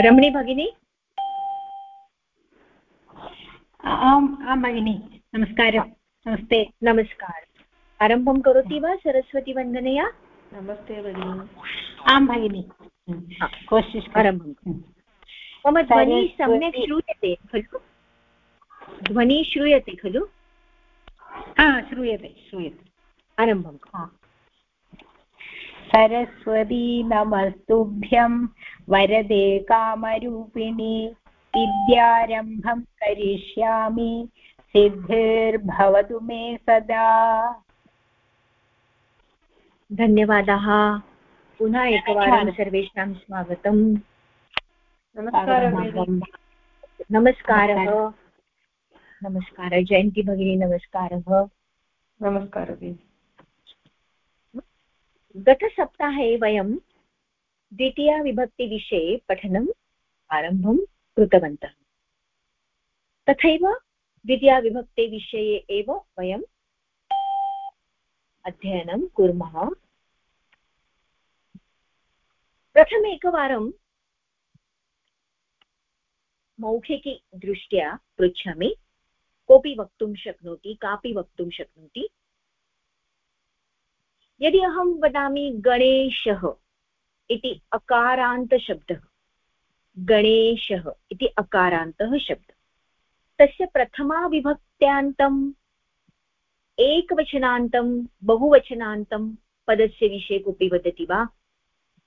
रमणी भगिनी? आम् आं भगिनि नमस्कारः नमस्ते नमस्कार। आरम्भं करोति वा सरस्वतीवन्दनया? नमस्ते भगिनि। आं भगिनि कोशिश् आरम्भं मम ध्वनिः सम्यक् श्रूयते खलु? ध्वनिः श्रूयते खलु? हा श्रूयते श्रूयते। आरम्भं सरस्वती नमस्तुभ्यं वरदे कामरूपिणि विद्यारम्भं करिष्यामि। सिद्धिर्भवतु मे सदा। धन्यवादाः। पुनः एकवारं सर्वेषां स्वागतम्। नमस्कारः नमस्कारः। जयन्ती भगिनी नमस्कारः। नमस्कारः गतसप्ताहे वयं द्वितीयाविभक्तिविषये पठनम् आरम्भं कृतवन्तः। तथैव द्वितीयाविभक्तिविषये एव वयम् अध्ययनं कुर्मः। प्रथमेकवारं मौखिकीदृष्ट्या पृच्छामि। कोऽपि वक्तुं शक्नोति, कापि वक्तुं शक्नोति। यदि अहं वदामि गणेशः इति अकारान्तशब्दः, गणेशः इति अकारान्तः शब्दः, तस्य प्रथमा विभक्त्यान्तम् एकवचनान्तं, बहुवचनान्तं पदस्य विषये कोऽपि वदति वा?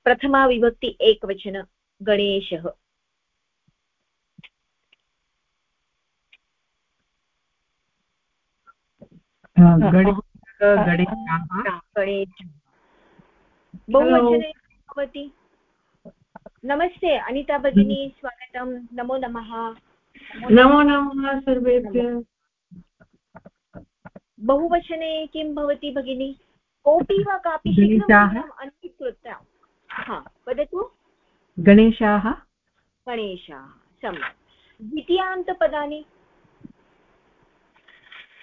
प्रथमा विभक्ति एकवचन गणेशः बहुवचने भवति नमस्ते अनिता भगिनी स्वागतं नमो नमः. नमो नमः. सर्वेभ्यः. बहुवचने किं भवति भगिनी? कोऽपि वा कापि अन्वीकृत्य हा वदतु? गणेशाः? गणेशाः सम्यक्. द्वितीयान्तपदानि?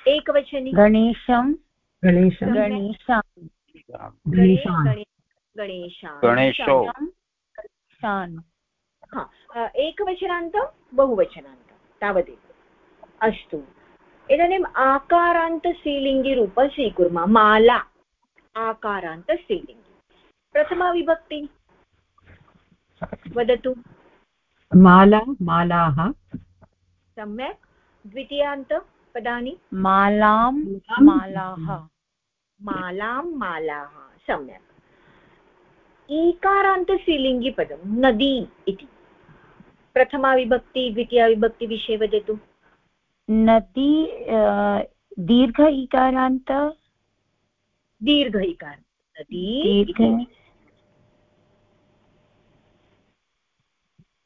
एकवचने। गणेशं गणेशं। गणेशान्। एकवचनान्तं बहुवचनान्तं तावदेव। अस्तु। इदानीम् आकारान्तस्त्रीलिङ्गिरूप स्वीकुर्मः। माला। आकारान्तस्त्रीलिङ्गि प्रथमाविभक्ति वदतु। माला मालाः। सम्यक्। द्वितीयान्त? पदानि? मालां मालाः? मालां। मालाः सम्यक्। ईकारान्तस्त्रीलिङ्गिपदं नदी इति। प्रथमा विभक्ति द्वितीया विभक्तिविषये वदतु। नदी दीर्घ इकारान्त दीर्घ इकार नदी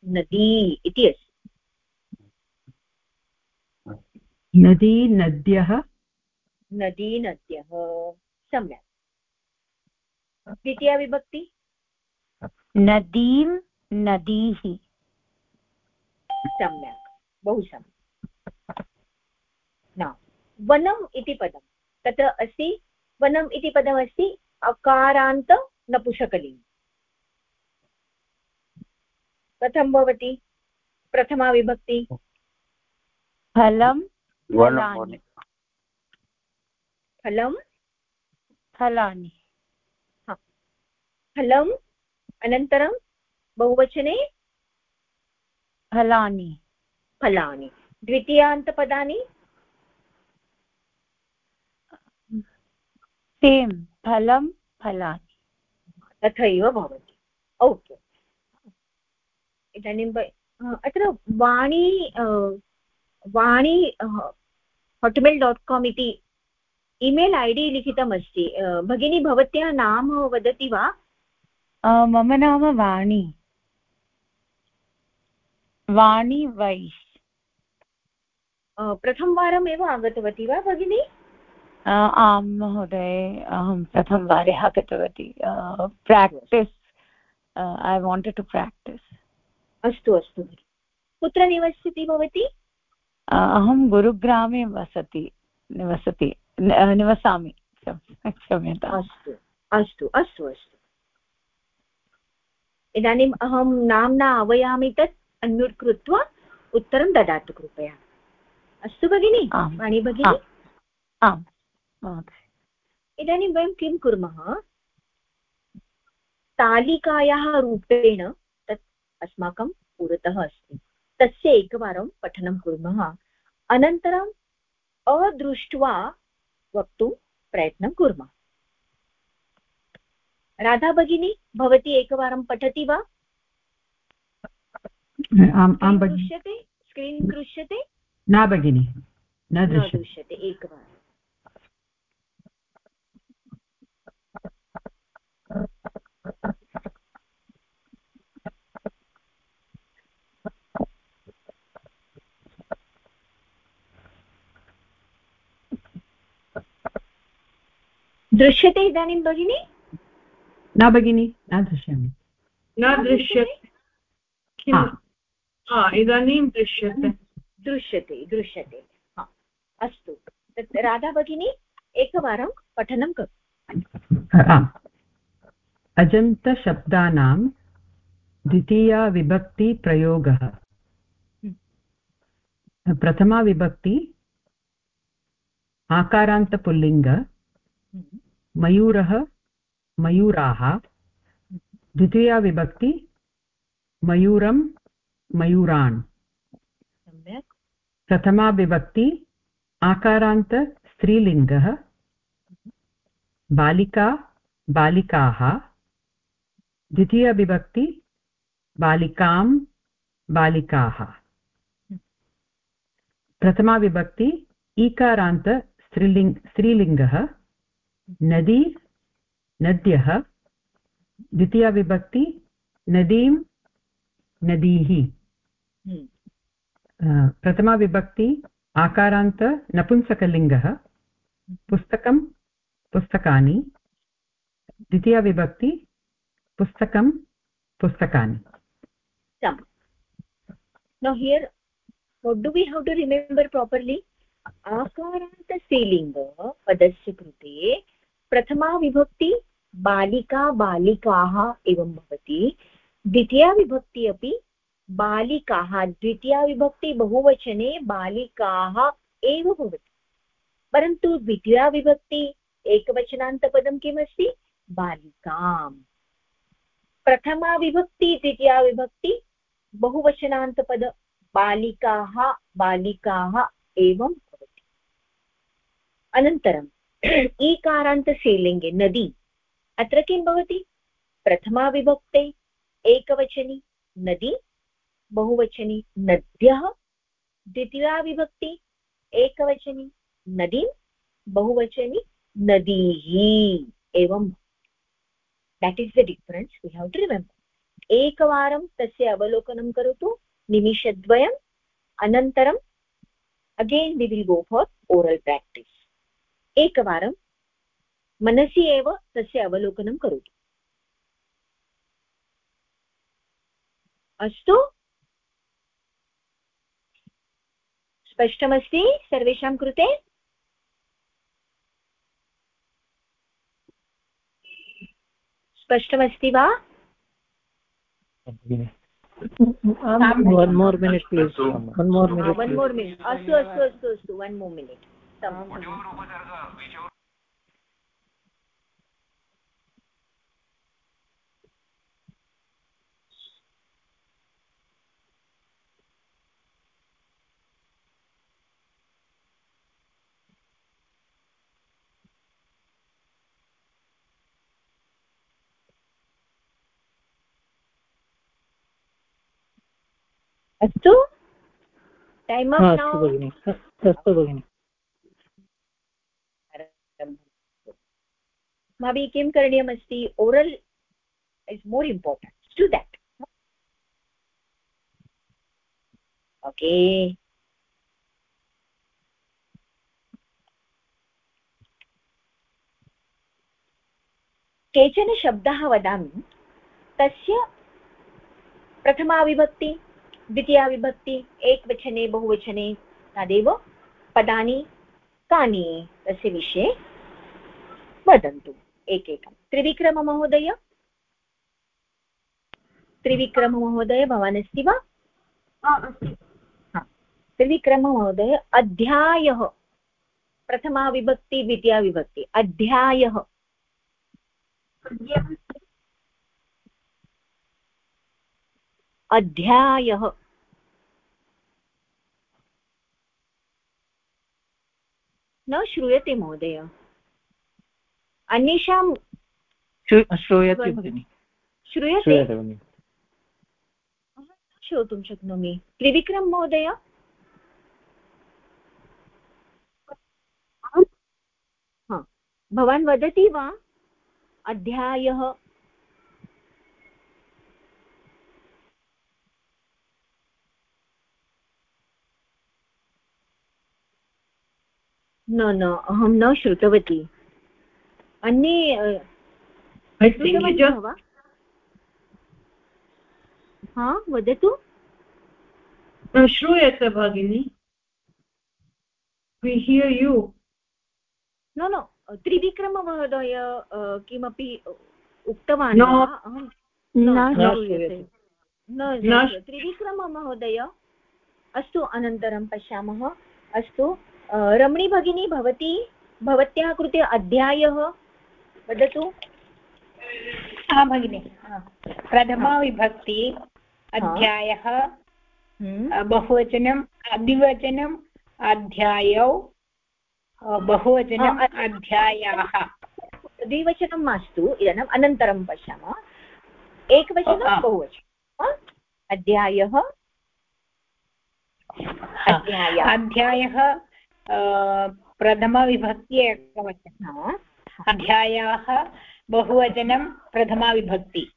नदी इति अस्ति। नदी नद्यः नदी नद्यः सम्यक्। द्वितीया विभक्ति? नदीं नदीः। सम्यक्। बहु सम्यक्। न। वनम् इति पदं। तत्र अस्ति वनम् इति पदमस्ति अकारान्त नपुषकलिङ्ग् कथं भवति? प्रथमा विभक्ति? फलं फलानि फलं फलानि फलम् अनन्तरं बहुवचने फलानि फलानि द्वितीयान्तपदानि सेम् फलं फलानि तथैव भवति ओके इदानीं अत्र वाणी वाणी होट्मेल् डाट् काम् इति इमेल् ऐ डि लिखितमस्ति भगिनी भवत्याः नाम वदति वा? मम नाम वाणी। वाणी वैश् प्रथमवारमेव आगतवती वा भगिनी? आं महोदय अहं प्रथमवारे आगतवती। Practice I wanted to practice अस्तु अस्तु। कुत्र निवसति भवती? अहं गुरुग्रामे वसति निवसति निवसामि क्षम्यताम्। अस्तु अस्तु अस्तु अस्तु। इदानीम् अहं नाम्ना आह्वयामि तत् अन्म्यूट् कृत्वा उत्तरं ददातु कृपया। अस्तु भगिनि? वाणी भगिनि? आम्। इदानीं वयं किं कुर्मः? तालिकायाः रूपेण तत् अस्माकं पुरतः अस्ति। तस्य एकवारं पठनं कुर्मः। अनन्तरम् अदृष्ट्वा वक्तुं प्रयत्नं कुर्मः। राधा भगिनी भवती एकवारं पठति वा? दृश्यते? स्क्रीन् दृश्यते? न भगिनि न दृश्यते एकवारम्। दृश्यते इदानीं भगिनि? न भगिनि न दृश्यामि न दृश्यते? इदानीं दृश्यते। दृश्यते दृश्यते। अस्तु। तत् राधा भगिनी एकवारं पठनं करोतु। अजन्तशब्दानां द्वितीया विभक्तिप्रयोगः। प्रथमा विभक्ति आकारान्तपुल्लिङ्ग। हम्म। मयूरः मयूराः द्वितीया विभक्ति मयूरं मयूरान्। प्रथमा विभक्ति आकारान्त स्त्रीलिङ्गः। बालिका बालिकाः। द्वितीया विभक्ति बालिकां बालिकाः। प्रथमा विभक्ति ईकारान्त स्त्रीलिङ्ग् स्त्रीलिङ्गः। नदी नद्यः द्वितीया विभक्ति नदीं नदीः। हम्म। प्रथमा विभक्ति आकारान्त नपुंसकलिङ्गः पुस्तकं पुस्तकानि। द्वितीया विभक्ति पुस्तकं पुस्तकानि। Now here what do we have to remember properly? आकारान्तस्त्रीलिङ्ग पदस्य कृते प्रथमा विभक्ति बालिका बालिकाः एवं भवति। द्वितीया विभक्ति अपि बालिकाः, द्वितीया विभक्ति बहुवचने बालिकाः एव भवति। परन्तु द्वितीया विभक्ति एकवचनान्तपदं किमस्ति? बालिकाम्। प्रथमा विभक्ति, द्वितीया विभक्ति बहुवचनान्तपद बालिकाः बालिकाः एवं भवति। अनन्तरं ईकारान्तस्त्रीलिङ्गे नदी। अत्र किं भवति? प्रथमा विभक्ते एकवचनी नदी, बहुवचनी नद्यः, द्वितीया विभक्ति एकवचनी नदीं, बहुवचनी नदीः एवं। That is the difference we have to remember एकवारं तस्य अवलोकनं करोतु, निमिषद्वयम्, अनन्तरम् again we will go for oral practice एकवारं मनसि एव तस्य अवलोकनं करोतु। अस्तु? स्पष्टमस्ति सर्वेषां कृते? स्पष्टमस्ति वा? One more minute please. One more minute. Minute अस्तु टैम् अस्तु भगिनि अस्तु भगिनि अस्माभिः किं करणीयमस्ति oral is more important to that okay केचन शब्दाः वदामि, तस्य प्रथमा विभक्ति, द्वितीया विभक्ति, एकवचने, बहुवचने, तदेव पदानि, कानि, तस्य विषये वदन्तु। एकैकं। त्रिविक्रममहोदय? त्रिविक्रममहोदय भवान् अस्ति। वा त्रिविक्रममहोदय अध्यायः। प्रथमा विभक्ति द्वितीया विभक्ति। अध्यायः। अध्यायः। न श्रूयते महोदय। अन्येषां श्रूयते भगिनि। श्रूयते? श्रोतुं शक्नोमि। त्रिविक्रम महोदय? भवान् वदति वा? अध्यायः। न न अहं न श्रुतवती। अन्ये हा वदतु। श्रूयते भगिनि। We hear you no no त्रिविक्रममहोदय किमपि उक्तवान् अहं त्रिविक्रममहोदय अस्तु अनन्तरं पश्यामः। अस्तु रमणी भगिनी भवती भवत्याः कृते अध्यायः वदतु? हा भगिनि प्रथमाविभक्ति अध्यायः हम्म। बहुवचनम् द्विवचनम् अध्यायौ बहुवचनम् अध्यायाः। द्विवचनं मास्तु इदानीम् अनन्तरं पश्यामः। एकवचनं बहुवचनम् अध्यायः अध्यायः। प्रथमविभक्ति एकवचनम् अध्यायाः बहुवचनं प्रथमाविभक्ति।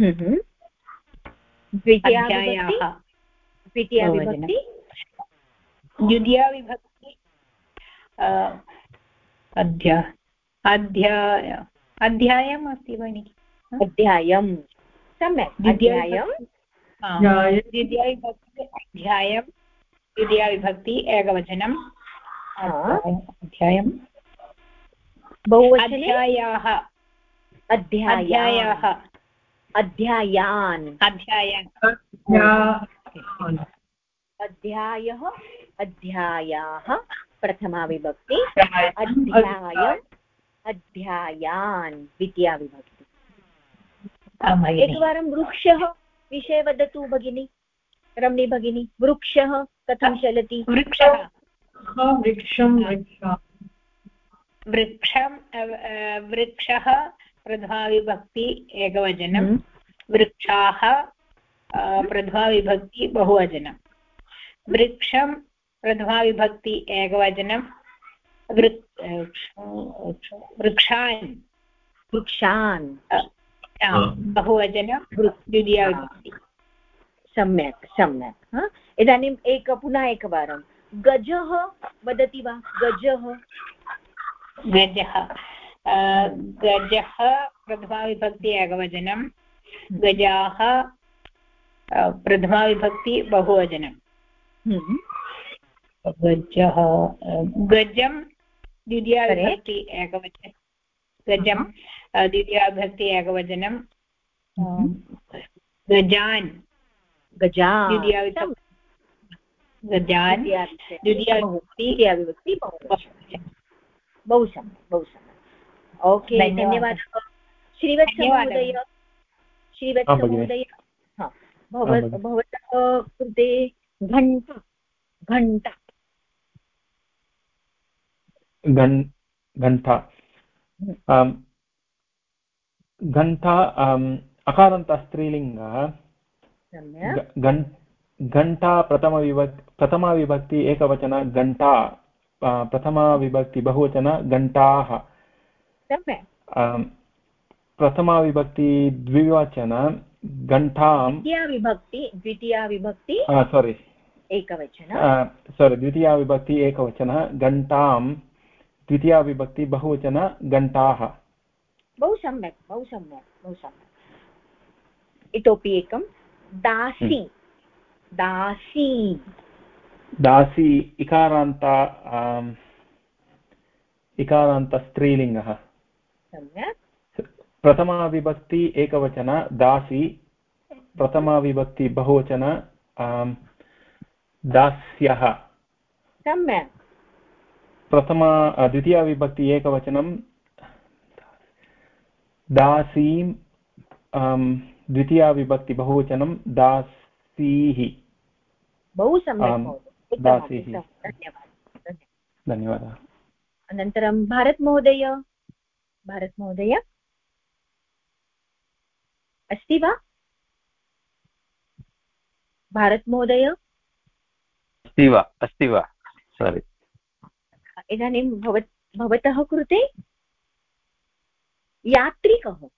हम्म। द्वितीयायाः द्वितीया विभक्ति द्वितीया विभक्ति अध्या अध्याय अध्यायम् अस्ति भगिनि। अध्यायं। सम्यक्। अध्यायं। द्वितीया विभक्ति अध्यायं द्वितीया विभक्ति एकवचनं अध्यायं बहुवचनायाः अध्यायाः अध्यायान्। अध्यायान्। अध्यायः अध्यायाः प्रथमा विभक्ति। अध्यायम् अध्यायान् द्वितीया विभक्ति। एकवारं वृक्षः विषये वदतु भगिनी। रमणी भगिनी वृक्षः कथं चलति? वृक्षः वृक्षं वृक्षं। वृक्षः प्रथमाविभक्ति एकवचनं हम्म। वृक्षाः प्रथमाविभक्ति बहुवचनं। वृक्षं प्रथमाविभक्ति एकवचनं वृक्षान्। वृक्षान्। बहुवचनं द्वितीयाविभक्ति। सम्यक् सम्यक् इदानीम् एक पुनः एकवारं। गजः वदति वा? गजः। गजः गजः प्रथमाविभक्ति एकवचनं गजाः प्रथमाविभक्ति बहुवचनं। हम्म। गजः गजं द्वितीयाविभक्ति एकवचनं। गजं द्वितीयाविभक्ति एकवचनं। हम्म। गजान्। गजा द्वितीयाविभक्ति। गजान्। द्वितीयाविभक्ति बहु सम्यक् बहु सम्यक्। ओके धन्यवादः। श्रीवत्समहोदय श्रीवत्समहोदय भवतः कृते घण्टा घण्टा। घण्टा। घण्टा अकारान्त स्त्रीलिङ्गः। घण्टा प्रथमविभक् प्रथमाविभक्ति एकवचन घण्टा। प्रथमाविभक्ति बहुवचन घण्टाः प्रथमाविभक्ति द्विवचन घण्टां विभक्ति द्वितीया विभक्ति सोरि एकवचन। सोरि द्वितीया विभक्ति एकवचनः घण्टां द्वितीया विभक्ति बहुवचन घण्टाः बहु सम्यक् बहु सम्यक् बहु सम्यक्। इतोपि एकं दासी। हम्म। दासी। दासी इकारान्त इकारान्त स्त्रीलिङ्गः सम्यक् प्रथमा विभक्ति एकवचन दासी प्रथमाविभक्ति बहुवचन दास्यः सम्यक् प्रथमा द्वितीयाविभक्ति एकवचनं दासीं द्वितीयाविभक्ति बहुवचनं दासीः बहु सम्यक् धन्यवादः। धन्यवादः। अनन्तरं भारतमहोदय। भारतमहोदय। अस्ति वा? भारतमहोदय। अस्ति वा? अस्ति वा? सारि इदानीं भवत् भवतः कृते यात्रिकः।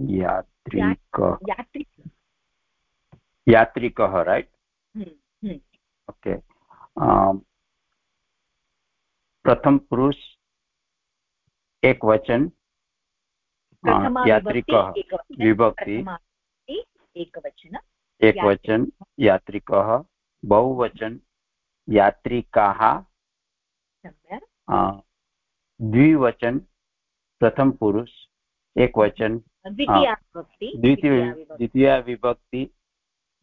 यात्रिक। यात्रिक रैट् ओके प्रथम पुरुष एक वचन प्रथमा यात्रिकः एकवचन, विभक्ति। एकवचन एक वचन। यात्रिकः बहुवचन यात्रिकाः। अ, द्विवचन प्रथम पुरुष एक वचन द्वितीया विभक्ति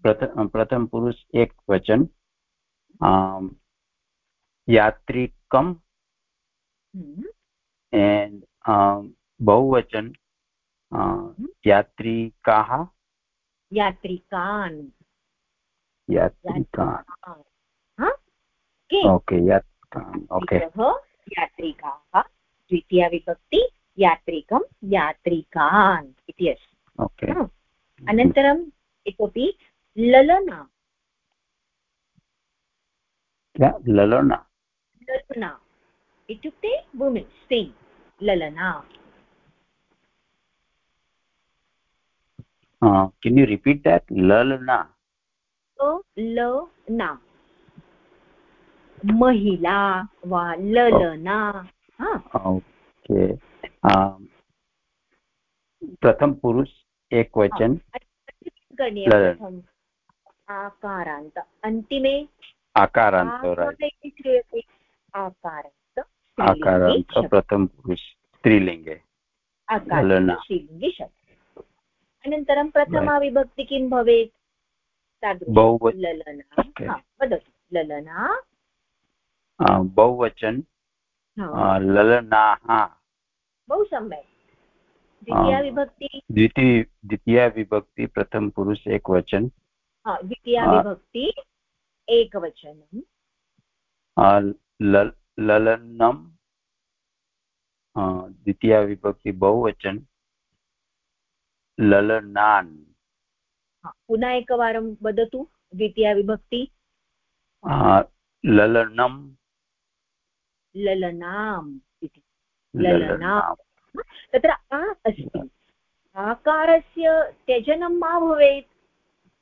प्रथम प्रथम पुरुष एक वचन um, यात्रिकम हम्म, एंड um, बहुवचन uh, यात्रिकाः। यात्रिकान्। यात्रिकान्। हा? के ओके यात्रिकान् ओके। यात्रिकाः। द्वितीया विभक्ति यात्रिकं यात्रिकान् इति अस्ति। ओके। हा? अनन्तरम् इतोपि ललना। क्या? ललोना। ललना। इत्युक्ते वुमेन् स्त्री ललना। कैन यू रिपीट दैट ललना। लना महिला वा ललना। ओके। प्रथम पुरुष एक वचन। ललन। आकारान्त। अन्तिमे आकारान्त इति श्रूयते आकारान्त आकारान्त स्त्रीलिङ्गि शब्दः। प्रथम स्त्रीलिङ्गे। शब्दः। अनन्तरं प्रथमा विभक्ति किं भवेत्? तादृश बहुवचन। ललना। वदतु। ललना। बहुवचन। ललनाः। बहु सम्यक्। द्वितीया विभक्ति? द्वितीय द्वितीया विभक्ति प्रथम पुरुष एक वचन द्वितीया विभक्ति एकवचनं ल- ललनम अ, द्वितीया विभक्ति बहुवचन। ललनान्। पुनः एकवारं वदतु द्वितीया विभक्ति। ललनम। ललनाम् इति। ललनाम्। तत्र आ अस्ति। आकारस्य त्यजनं मा भवेत्?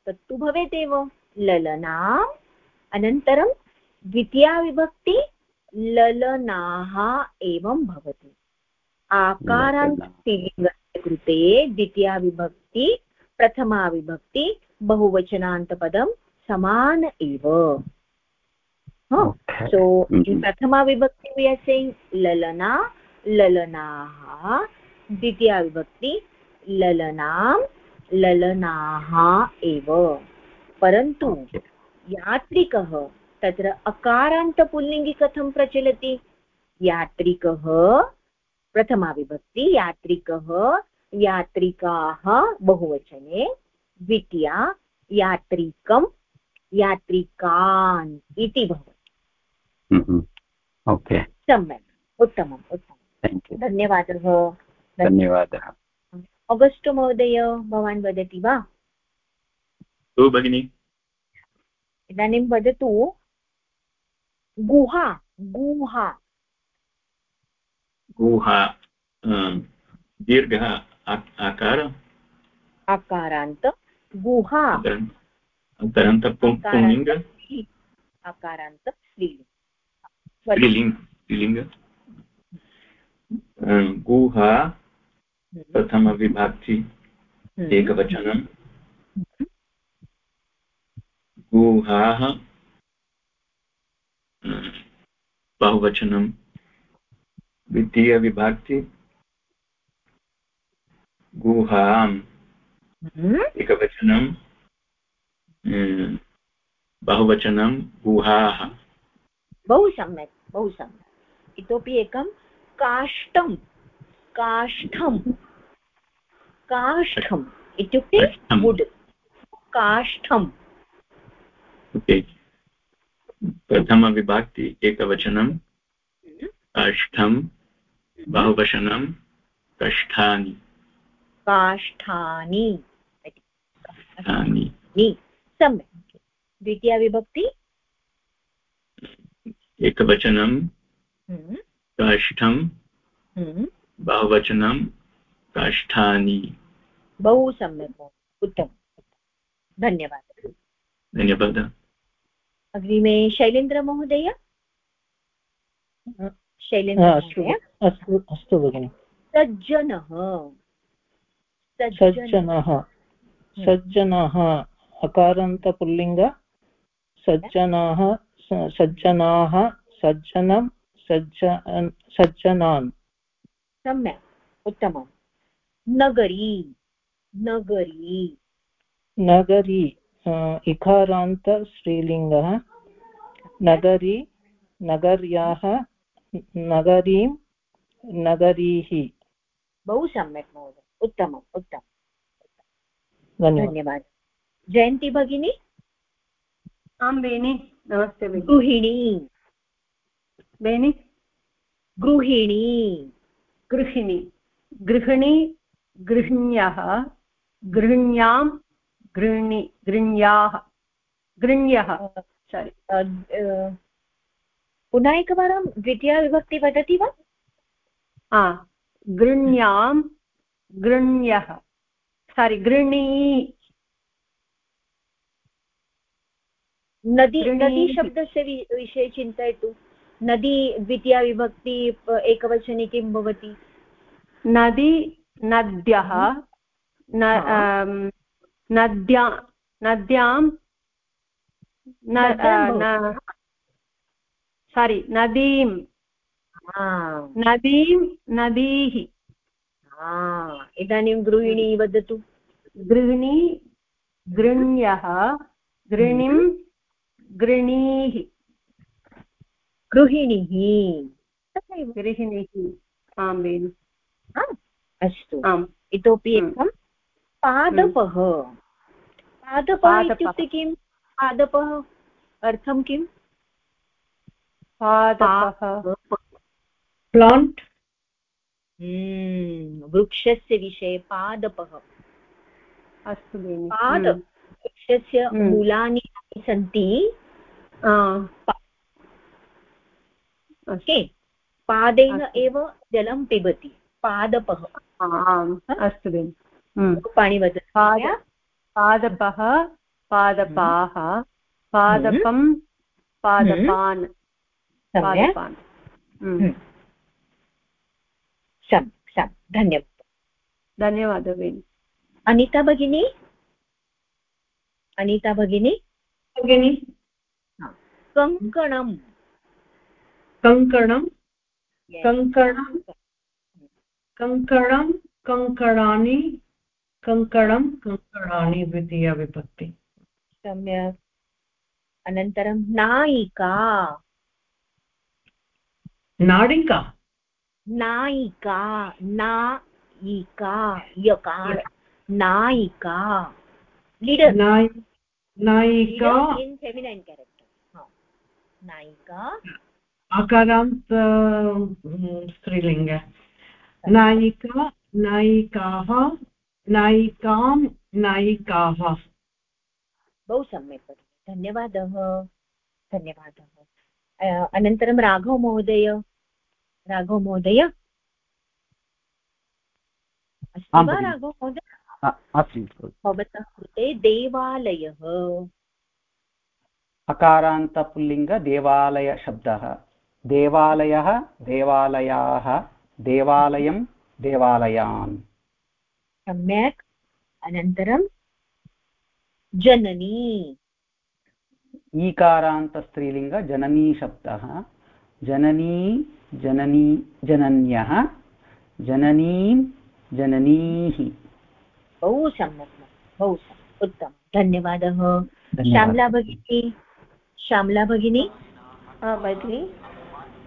तत्तु भवेत् एव ललनाम् अनन्तरं द्वितीया विभक्ति ललनाः एवं भवति। आकारान्त स्त्रीलिङ्गस्य कृते द्वितीया विभक्ति प्रथमा विभक्ति बहुवचनान्तपदं समान एव। we are saying lalana lalanaah द्वितीया विभक्ति ललनां ललनाः एव। परन्तु Okay. यात्रिकः तत्र अकारान्तपुल्लिङ्गि कथं प्रचलति। यात्रिकः प्रथमा विभक्ति यात्रिकः यात्रिकाः बहुवचने। द्वितीया यात्रिकं यात्रिकान् इति भवति. Okay. सम्यक्। उत्तमम् उत्तमं धन्यवादः। धन्यवादः। अगस्ट् महोदय भवान् वदति वा? भगिनि। इदानीं वदतु। गुहा गुहा। गुहा दीर्घः आकार। आकारान्त गुहा। अनन्तरं पुंलिङ्ग। आकारान्त स्त्रीलिङ्ग। स्त्रीलिङ्ग स्त्रीलिङ्ग। गुहा। प्रथमविभक्ति एकवचनं गुहाः अ, बहुवचनं द्वितीयविभक्ति गुहां हम्म, एकवचनं बहुवचनं गुहाः। बहु सम्यक् बहु सम्यक्। इतोपि एकं काष्ठं काष्ठं काष्ठम् इत्युक्ते। वुड् काष्ठम्। ओके। प्रथमविभक्ति एकवचनं। काष्ठं बहुवचनं काष्ठानि। काष्ठानि। सम्यक्। द्वितीया विभक्ति? एकवचनं। हम्म, काष्ठं हम्म, बहुवचनं। काष्ठानि। बहु सम्यक् उत्तमम् धन्यवादः। धन्यवादः। अग्रिमे शैलेन्द्रमहोदय? अस्तु शैलेन्द्रमहोदय? अस्तु अस्तु भगिनि। सज्जनः। सज्जनः। सज्जनः। सज्जनः अकारान्तपुल्लिङ्ग। सज्जनाः सज्जनाः सज्जनं सज्ज सज्जनान्। सम्यक्। उत्तमं नगरी। नगरी। नगरी इकारान्त स्त्रीलिङ्गः। नगरी नगर्याः नगरीं नगरीः। बहु सम्यक् महोदय उत्तमम् उत्तमं धन्यवादः। धन्यवादः। जयन्ती भगिनी। आं बेनि नमस्ते गृहिणी। बेनि? गृहिणी। गृहिणी। गृहिणी गृहिण्यः गृहिण्यां गृहिणी गृह्ण्याः गृह्ण्यः सारि पुनः एकवारं द्वितीया विभक्ति वदति वा? हा गृह्ण्यां गृह्ण्यः सारि गृह्णी। नदी नदी। शब्दस्य विषये चिन्तयतु। नदी द्वितीया विभक्ति एकवचने किं भवति? नदी नद्यः नद्या नद्यां न नद्यां न सारि नदीं. हा, नदीं नदीः. हा, इदानीं गृहिणी वदतु. गृहिणी गृह्ण्यः गृणिं गृणीः गृहिणीः. तथैव. गृहिणीः. आं बेनि अस्तु. आम्. इतोपि। एकं पादपः। पादपः। इत्युक्ते किं? पादपः अर्थं किम् पादपः। प्लाण्ट् हम्म, वृक्षस्य विषये पादपः। अस्तु पाद वृक्षस्य हम्म। मूलानि यानि सन्ति? ओके पादेन। एव जलं पिबति। पादपः। अस्तु बेनि हम्म। पाणि वदतु। पादपः पादपाः पादपं पादपान्। पादपान्। हम्म। हम्म। सम् सम् धन्यवादः। धन्यवादः बेनि। अनिता भगिनी? अनिता भगिनी? भगिनि। कङ्कणं कङ्कणं कङ्कणं कङ्कणं कङ्कणानि। कङ्कणं कङ्कणानि द्वितीया विभक्ति। सम्यक्। अनन्तरं नायिका। नाडिका नायिका नायिका यकार नायिका। लीडर् नाय नायिका। इन् फेमिनैन् केरेक्टर् नायिका। आकारान्त अं, स्त्रीलिङ्ग। नायिका नायिकाः। नायिकां नायिकाः। बहु सम्यक् धन्यवादः। धन्यवादः। अनन्तरं राघव महोदय। राघव महोदय? अस्ति वा राघव महोदय? भवतः कृते देवालयः। अकारान्तपुल्लिङ्ग देवालयशब्दः देवालयः देवालयाः देवालयं देवालयान्। सम्यक्। अनन्तरं जननी। ईकारान्तस्त्रीलिङ्ग जननी शब्दः। जननी जननी जनन्यः। जननीं जननीः। बहु सम्यक् बहु सम्यक्। उत्तमं। धन्यवादः। श्यामला भगिनी। श्यामला भगिनी। भगिनी।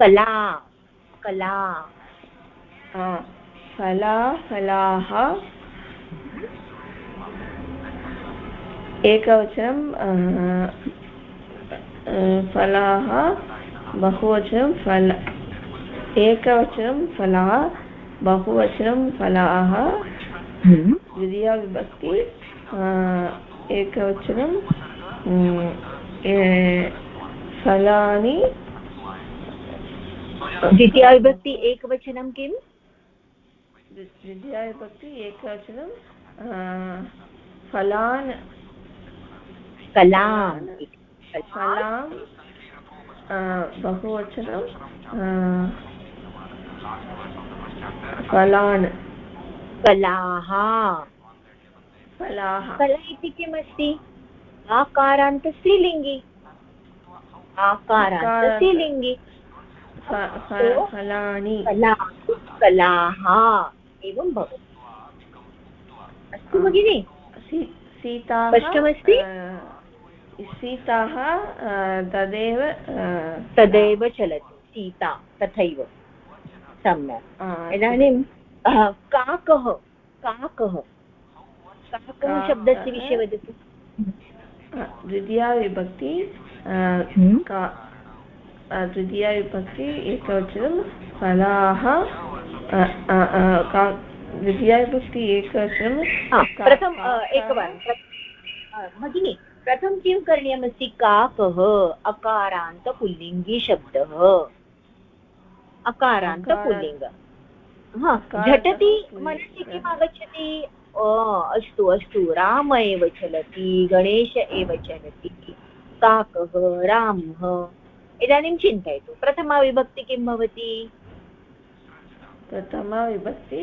कला। कला। कला फलाः एकवचनं फलाः बहुवचनं फल एकवचनं फलाः बहुवचनं फलाः हम्म। द्वितीया विभक्ति एकवचनं फलानि द्वितीया विभक्ति एकवचनं किम् द्वितीया विभक्ति एकवचनं फलान् कलां फलां बहुवचनं फलान्। कलाः फलाः। कला इति किमस्ति? आकारान्त स्त्रीलिङ्गि। आकारान्त स्त्रीलिङ्गि। फलानि। कलाः एवं भवति। अस्तु भगिनि। सीताः स्पष्टमस्ति सीताः तदेव तदेव चलति। सीता तथैव। सम्यक्। इदानीं काकः काकः। काकः शब्दस्य विषये वदतु। द्वितीया विभक्ति हम्म। द्वितीया विभक्ति एकवचनं फलाः द्वितीया विभक्ति एकवचनं प्रथम एकवारं भगिनि प्रथमं किं करणीयमस्ति? काकः अकारान्तपुल्लिङ्गी शब्दः। अकारान्तपुल्लिङ्ग हा झटति मनसि किम् आगच्छति अस्तु अस्तु राम एव चलति गणेश एव चलति काकः रामः। इदानीं चिन्तयतु प्रथमा विभक्ति किं भवति? प्रथमा विभक्ति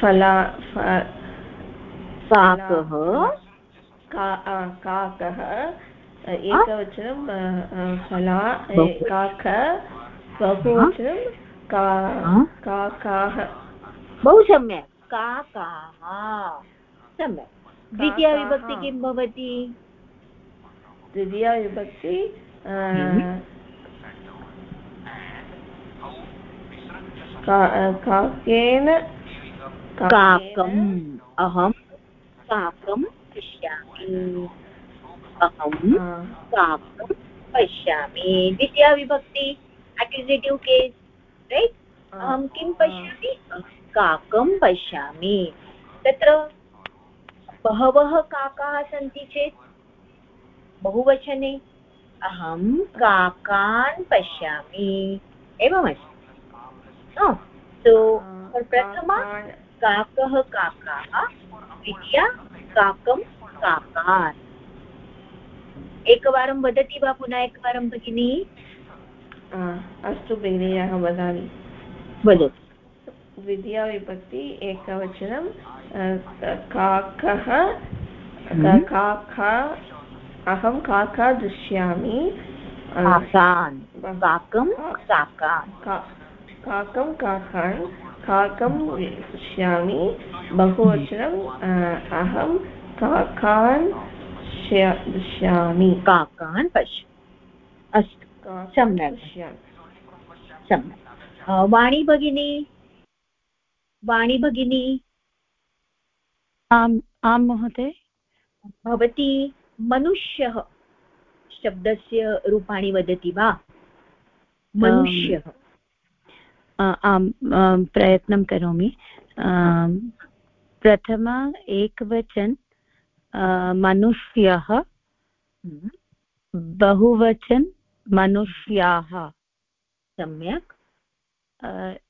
फला काकः काकः एकवचनं फला काक बहुवचनं काकाः। बहु सम्यक्। काकाः। सम्यक्। द्वितीया विभक्ति किं भवति? द्वितीया विभक्ति काकेन काकम् अहं काकं पश्यामि। अहं काकं पश्यामि। द्वितीया विभक्ति एक्सिजेटिव् केस् रैट् अहं किं पश्यामि? काकं पश्यामि। तत्र बहवः काकाः सन्ति चेत् बहुवचने अहं काकान् पश्यामि। एवमस्ति। सो प्रथमा काकः काकाः द्वितीया काकं काकान्। एकवारं वदति वा पुनः एकवारं भगिनी? अस्तु भगिनी अहं वदामि। वदतु। एकवचनं काकः काका अहं काका दृश्यामि। काकान्। काकं? काकान्। काकं काकान्। काकं पश्यामि बहुवचनं अहं काकान् पश्यामि काकान् पश्य। अस्तु सम्यक् सम्यक् वाणी भगिनी? वाणी भगिनी? आम् आं महोदय। भवती मनुष्यः शब्दस्य रूपाणि वदति वा? मनुष्यः। आम् प्रयत्नं करोमि। प्रथम एकवचन मनुष्यः। हम्म। बहुवचन मनुष्याः। सम्यक्।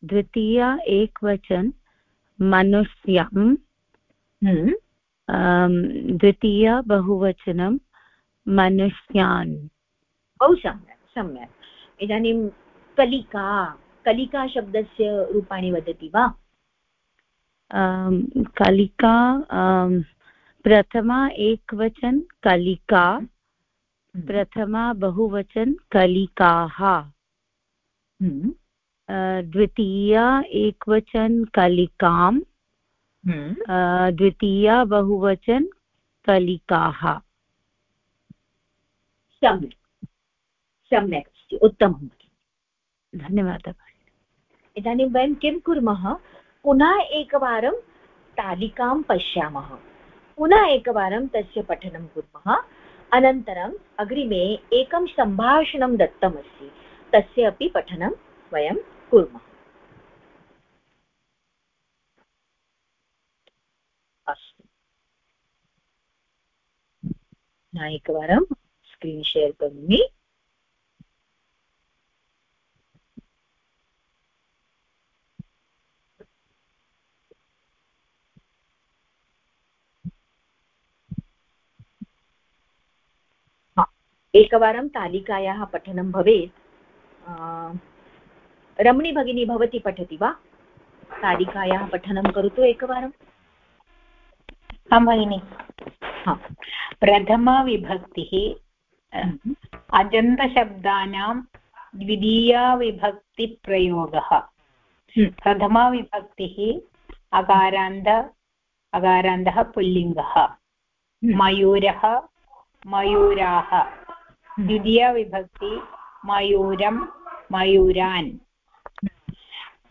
द्वितीया एकवचन मनुष्यं हम्म। द्वितीया बहुवचनं मनुष्यान् बहु सम्यक् सम्यक् इदानीं कलिका कलिका शब्दस्य रूपाणि वदति वा कलिका प्रथमा एकवचन कलिका हम्म। प्रथमा बहुवचन कलिकाः हम्म। द्वितीया एकवचन कलिकां द्वितीया बहुवचन कलिकाः। सम्यक्। सम्यक् अस्ति, उत्तमं धन्यवादः इदानीं वयं किं कुर्मः? पुनः एकवारं तालिकां पश्यामः। पुनः एकवारं तस्य पठनं कुर्मः। अनन्तरम् अग्रिमे एकं सम्भाषणं दत्तमस्ति। तस्य अपि पठनं वयं कुर्मः अस्तु एकवारं स्क्रीन् शेर् करोमि। एकवारं तालिकायाः पठनं भवेत्। रमणी भगिनी भवती पठति वा? तालिकायाः पठनं करोतु एकवारम् आं भगिनि। प्रथमाविभक्तिः हम्म। अजन्तशब्दानां द्वितीयाविभक्तिप्रयोगः. हम्म। प्रथमाविभक्तिः अकारान्त अकारान्तः पुल्लिङ्गः. हम्म। मयूरः मयूराः. द्वितीयविभक्ति मयूरं मयूरान्.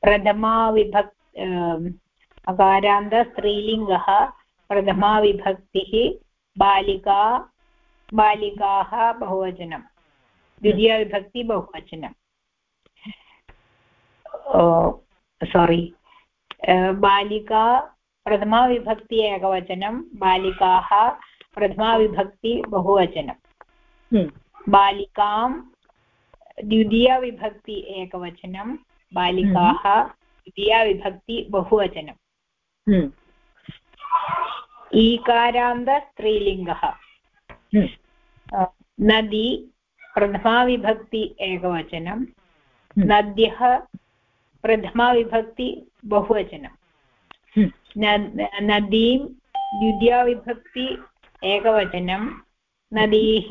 प्रथमाविभक् अकारान्तस्त्रीलिङ्गः प्रथमाविभक्तिः बालिका बालिकाः बहुवचनं। द्वितीयविभक्ति बहुवचनं। सोरि बालिका प्रथमाविभक्ति एकवचनं बालिकाः प्रथमाविभक्ति बहुवचनं। हम्म। बालिकां द्वितीयाविभक्ति एकवचनं बालिकाः हम्म। द्वितीयाविभक्ति बहुवचनं। हम्म। ईकारान्तस्त्रीलिङ्गः हम्म। नदी प्रथमाविभक्ति एकवचनं नद्यः प्रथमाविभक्ति बहुवचनं नदीं द्वितीयाविभक्ति एकवचनं नदीः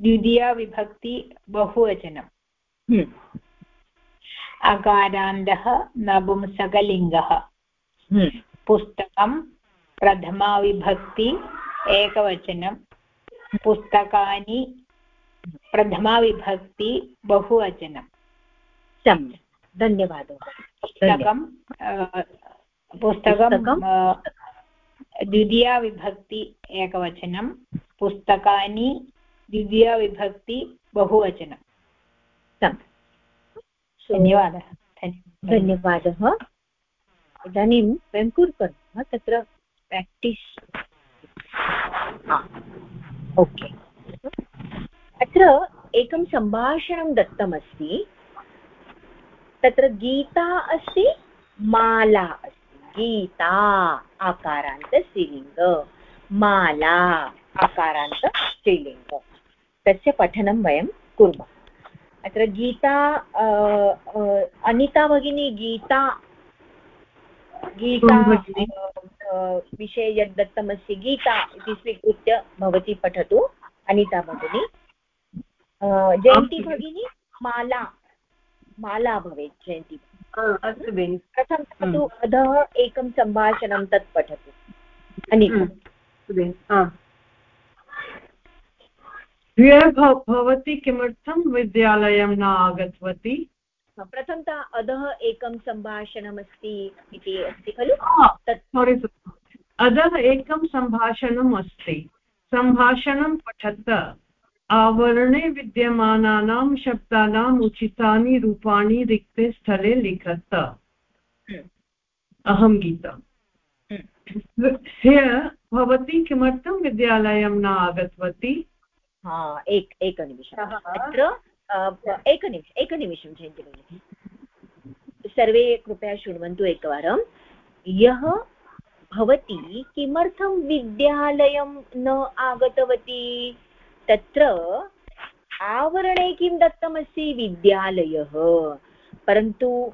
द्वितीया विभक्ति बहुवचनम् हम्म। अकारान्तः नपुंसकलिङ्गः हम्म। पुस्तकं प्रथमाविभक्ति एकवचनं पुस्तकानि प्रथमाविभक्ति बहुवचनं। सम्यक्। धन्यवादः। पुस्तकं पुस्तकं द्वितीयाविभक्ति एकवचनं पुस्तकानि द्वितीयाविभक्ति बहुवचनं। धन्यवादः। धन्यवादः। इदानीं वयं कुर्मः तत्र प्राक्टिस् ओके अत्र एकं सम्भाषणं दत्तमस्ति. तत्र गीता अस्ति माला अस्ति. गीता आकारान्त स्त्रीलिङ्ग. माला आकारान्त स्त्रीलिङ्ग. तस्य पठनं वयं कुर्मः. अत्र गीता अनिता भगिनी गीता गीता विषये यद् दत्तमस्ति गीता इति स्वीकृत्य भवती पठतु अनिता भगिनी। जयन्ती भगिनी माला माला भवेत् जयन्ती अस्तु बेनि। प्रथमं तु अधः एकं सम्भाषणं तत् पठतु। अनिता भवती किमर्थं विद्यालयं न आगतवती? प्रथमतः अधः एकं सम्भाषणमस्ति इति अस्ति खलु? अधः एकं सम्भाषणम् अस्ति. सम्भाषणं पठत। आवरणे विद्यमानानां शब्दानाम् उचितानि रूपाणि रिक्ते स्थले लिखत। हम्म। अहं गीता। हम्म। ह्य भवती किमर्थं विद्यालयं न आगतवती? एक एकनिमिषम् अत्र एकनिमिषम् एकनिमिषं जयन्ति भगिनि। सर्वे कृपया शृण्वन्तु एकवारं। यः भवती किमर्थं विद्यालयं न आगतवती? तत्र आवरणे किं दत्तमस्ति विद्यालयः? परन्तु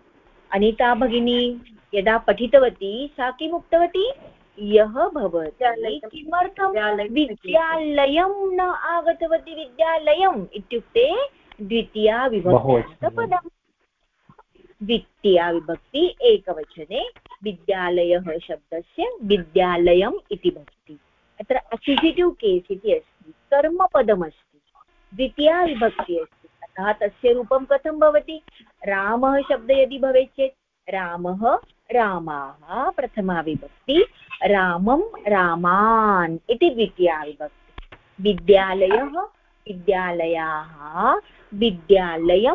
अनिता भगिनी यदा पठितवती सा किम् उक्तवती? यः भवति किमर्थं विद्यालयं न आगतवती विद्यालयम् इत्युक्ते द्वितीया विभक्तपदम् द्वितीया विभक्ति एकवचने विद्यालयः शब्दस्य विद्यालयम् इति भवति। अत्र असिसिटिव् केस् इति अस्ति कर्मपदमस्ति। द्वितीया विभक्तिः अस्ति अतः तस्य रूपं कथं भवति? रामः शब्दः यदि भवेत् चेत् रामः रामाः प्रथमा विभक्ति रामं रामान् इति द्वितीया विभक्ति विद्यालयः विद्यालयाः विद्यालयं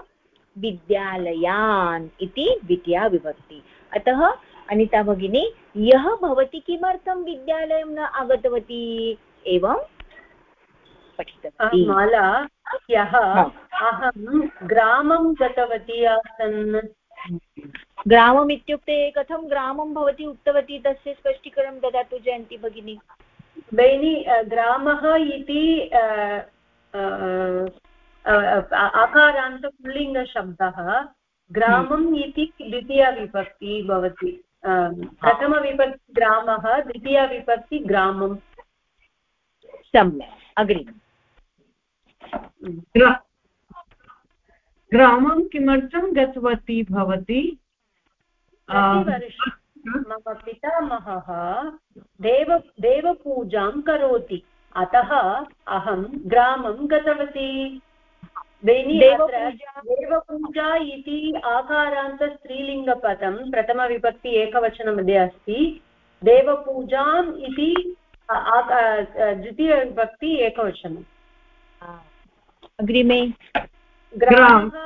विद्यालयान् इति द्वितीया विभक्ति। अतः अनिता भगिनी यः भवती किमर्थं विद्यालयं न आगतवती? एवं पठितवती। माला ह्यः अहं ग्रामं गतवती आसन्। ग्रामम् इत्युक्ते कथं ग्रामं भवती उक्तवती? तस्य स्पष्टीकरणं ददातु जयन्ती भगिनी। बेनि ग्रामः इति आकारान्तपुल्लिङ्गशब्दः ग्रामम् इति द्वितीयाविभक्ति भवति। प्रथमविभक्ति ग्रामः द्वितीयाविभक्ति ग्रामम् सम्यक् अग्रिम ग्रामं किमर्थं गतवती भवती? मम पितामहः देव देवपूजां करोति। अतः अहं ग्रामं गतवती। देवपूजा इति आकारान्तस्त्रीलिङ्गपदं प्रथमविभक्ति एकवचनमध्ये अस्ति। देवपूजाम् इति द्वितीयविभक्ति एकवचनम्। अग्रिमे। ग्रामः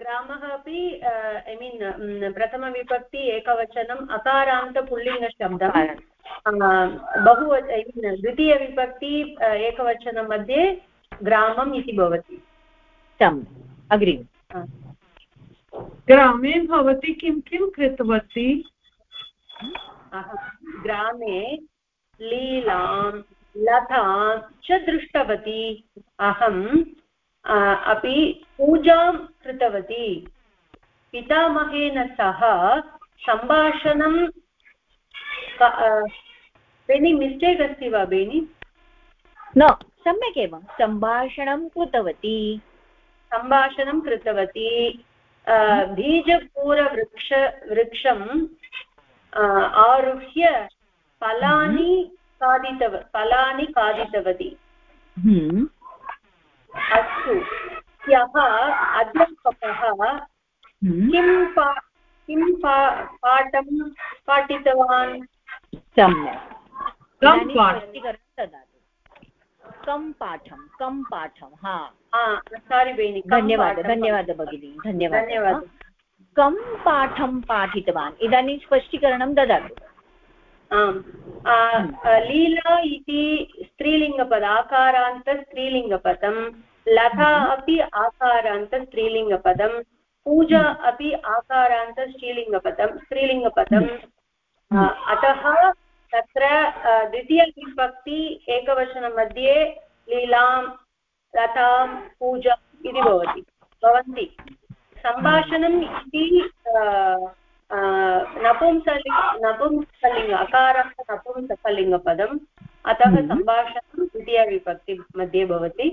ग्रामः। अपि ऐ मीन् प्रथमविभक्ति एकवचनम् अकारान्तपुल्लिङ्गशब्दं बहु ऐ मीन् द्वितीयविभक्ति एकवचनमध्ये ग्रामम् इति भवति। उत्तमम् अग्रिम। ग्रामे भवती किं किं कृतवती? ग्रामे लीलां लतां च दृष्टवती। अहम् अपि पूजां कृतवती। पितामहेन सह सम्भाषणं बेनि मिस्टेक् अस्ति वा बेनि? न सम्यक् एव सम्भाषणं कृतवती। सम्भाषणं कृतवती। बीजपूरवृक्ष वृक्षम् आरुह्य फलानि खादितव फलानि खादितवती। हम्म। अस्तु। ह्यः अध्यापकः हम्म। किं पा किं पा पाठं पाठितवान्? सम्यक्। कं पाठं ददातु कं पाठं कं पाठं हा। सारि बेनि धन्यवादः धन्यवादः भगिनी धन्यवादः. धन्यवादः. कं पाठं पाठितवान् इदानीं स्पष्टीकरणं ददातु। आम् लीला इति स्त्रीलिङ्गपद आकारान्तस्त्रीलिङ्गपदं लता अपि आकारान्तस्त्रीलिङ्गपदं पूजा अपि आकारान्तस्त्रीलिङ्गपदं स्त्रीलिङ्गपदम् अतः तत्र द्वितीयविभक्ति एकवचनमध्ये लीलां लतां पूजा इति भवति। भवन्ति। सम्भाषणम् इति नपुंसलिङ्ग नपुंसलिङ्ग अकारान्त नपुंसकलिङ्गपदम् अतः सम्भाषणं द्वितीयविभक्ति मध्ये भवति।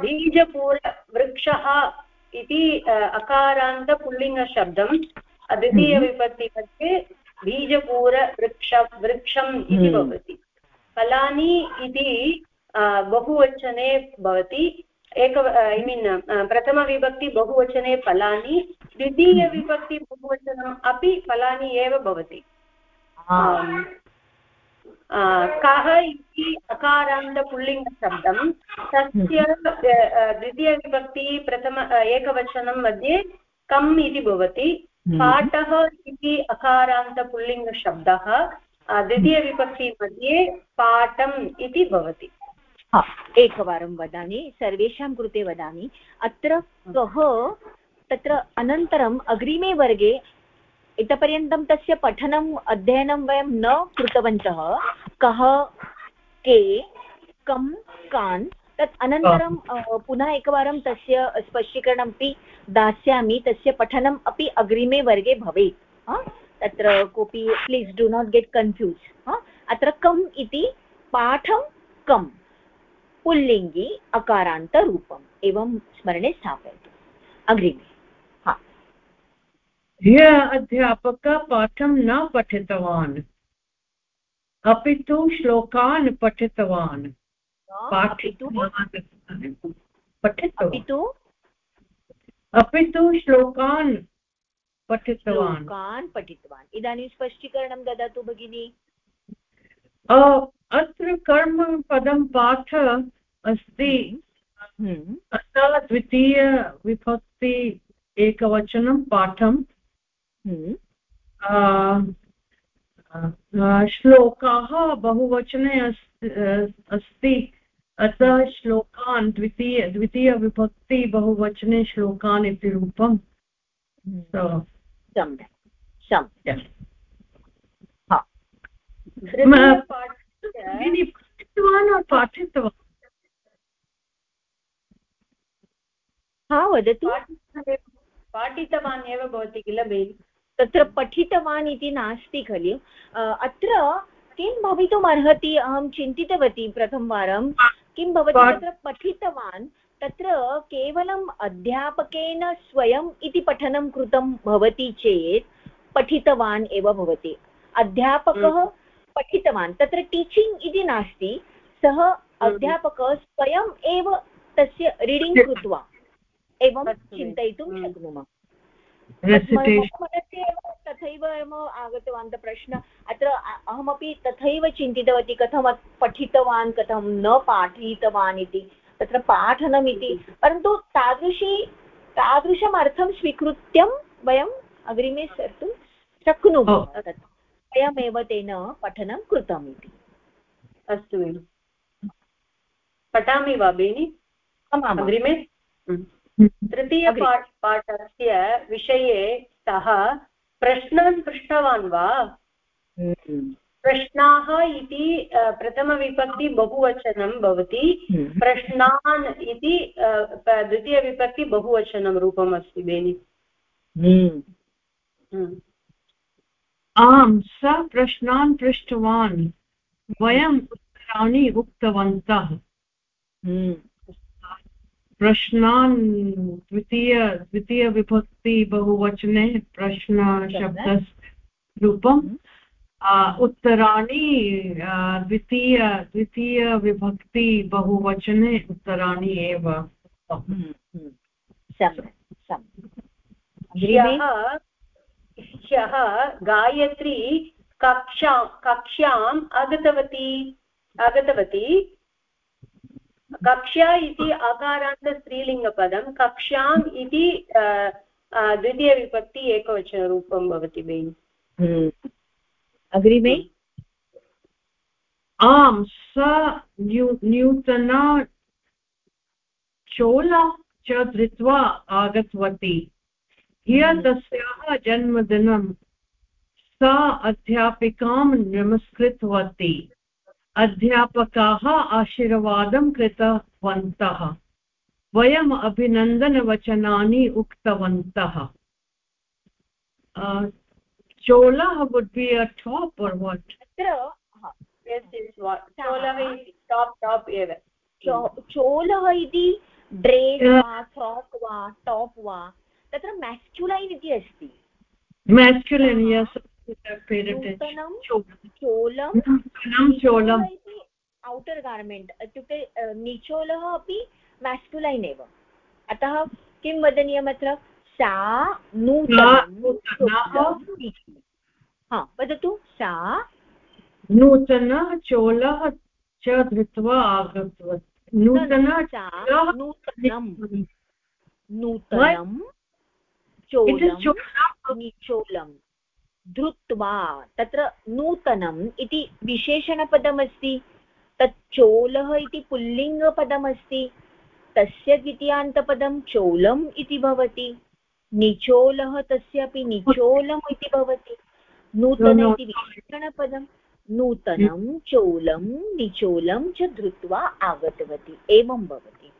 बीजपूरवृक्षः इति अकारान्तपुल्लिङ्गशब्दं द्वितीयविभक्तिमध्ये बीजपूरवृक्ष वृक्षम् इति भवति। फलानि इति बहुवचने भवति। एक ऐ मीन् प्रथमविभक्ति बहुवचने फलानि द्वितीयविभक्ति बहुवचनम् अपि फलानि एव भवति। कः इति अकारान्तपुल्लिङ्गशब्दं तस्य द्वितीयविभक्ति प्रथम एकवचनं मध्ये कम् इति भवति। पाठः इति अकारान्तपुल्लिङ्गशब्दः द्वितीयविभक्ति मध्ये पाठम् इति भवति। एकवारं वदामि सर्वेषां कृते वदामि अत्र कः तत्र अनन्तरम् अग्रिमे वर्गे इतपर्यन्तं तस्य पठनम् अध्ययनं वयं न कृतवन्तः कः के कं कान् तत् अनन्तरं पुनः एकवारं तस्य स्पष्टीकरणमपि दास्यामि तस्य पठनम् अपि अग्रिमे वर्गे भवेत्। तत्र कोऽपि please do not get confuse अत्र कम् इति पाठं कम् पुल्लिङ्गि अकारान्तरूपम् एवं स्मरणे स्थापयतु। अग्रिमे। हा। ह्य अध्यापकः पाठं न पठितवान्। अपि तु श्लोकान् पठितवान्। पाठितवान्। अपि तु श्लोकान् पठितवान्। श्लोकान् पठितवान्। इदानीं स्पष्टीकरणं ददातु भगिनि। अत्र कर्मपदं पाठ अस्ति। हम्म। अतः द्वितीयविभक्ति एकवचनं पाठं हम्म। श्लोकाः बहुवचने अस्ति। अतः श्लोकान् द्वितीय द्वितीयविभक्ति बहुवचने श्लोकान् इति रूपं सम्यक्। सम्यक्। पठितवान् पाठितवान्? हा वदतु। पाठितवान् एव भवति किल बेनि तत्र पठितवान् इति नास्ति खलु। अत्र किं भवितुम् अर्हति अहं चिन्तितवती प्रथमवारं। किं भवति तत्र पठितवान् तत्र केवलम् अध्यापकेन स्वयम् इति पठनं कृतं भवति चेत् पठितवान् एव भवति अध्यापकः हम्म। पठितवान् तत्र टीचिङ्ग् इति नास्ति सः हम्म। अध्यापकः स्वयम् एव तस्य रीडिङ्ग् कृत्वा एवं चिन्तयितुं हम्म। शक्नुमः तथैव एव आगतवान् प्रश्न। अत्र अहमपि तथैव चिन्तितवती कथं पठितवान् कथं न पाठितवान् इति। तत्र पाठनम् इति। परन्तु तादृशी तादृशम् अर्थं स्वीकृत्य वयम् अग्रिमे सर्तुं शक्नुमः तत्। स्वयमेव तेन पठनं कृतम् इति। अस्तु पठामि वा बेनि? अग्रिमे? तृतीयपाठ पाठस्य विषये सः प्रश्नान् पृष्टवान् वा? हम्म। प्रश्नाः इति प्रथमविभक्ति बहुवचनं भवति। हम्म। प्रश्नान् इति द्वितीयविभक्ति बहुवचनं रूपम् अस्ति बेनि। हम्म। आम् स प्रश्नान् पृष्टवान्। वयम् उत्तराणि उक्तवन्तः। प्रश्नान् द्वितीय द्वितीयविभक्ति बहुवचने प्रश्नशब्दस्य रूपम् हम्म। उत्तराणि द्वितीय द्वितीयविभक्ति बहुवचने उत्तराणि एव। हम्म, हम्म। ह्यः गायत्री कक्षा कक्ष्याम् आगतवती आगतवती कक्षा इति अकारान्तस्त्रीलिङ्गपदं कक्षाम् इति द्वितीयविभक्ति एकवचनरूपं भवति बेनि हम्म। अग्रिमे आम् स न्यूतना चोला च धृत्वा आगतवती ह्य। तस्याः जन्मदिनं सा अध्यापिकां नमस्कृतवती अध्यापकाः आशीर्वादं कृतवन्तः। वयम् अभिनन्दनवचनानि उक्तवन्तः। चोलः would be a top or what चोलः इति ड्रेस् वा फ्राक् वा टाप् वा तत्र मेस्क्युलैन् इति अस्ति। मेस्क्युलैन् यस् चोलम् इति औटर् गार्मेण्ट् इत्युक्ते निचोलः अपि मेस्कुलैन् एव अतः किं वदनीयम् अत्र सा नूतनं हा वदतु सा नूतनः चोलः च धृत्वा आगतवत् नूतन नूतनं नूतनं चोलं निचोलं धृत्वा, तत्र नूतनम् इति विशेषणपदमस्ति, तत् चोलः इति पुल्लिङ्गपदमस्ति, तस्य द्वितीयान्तपदं चोलम् इति भवति, निचोलः तस्यापि निचोलम् इति भवति, नूतन इति विशेषणपदं नूतनं चोलं निचोलं च धृत्वा आगतवती, एवं भवति।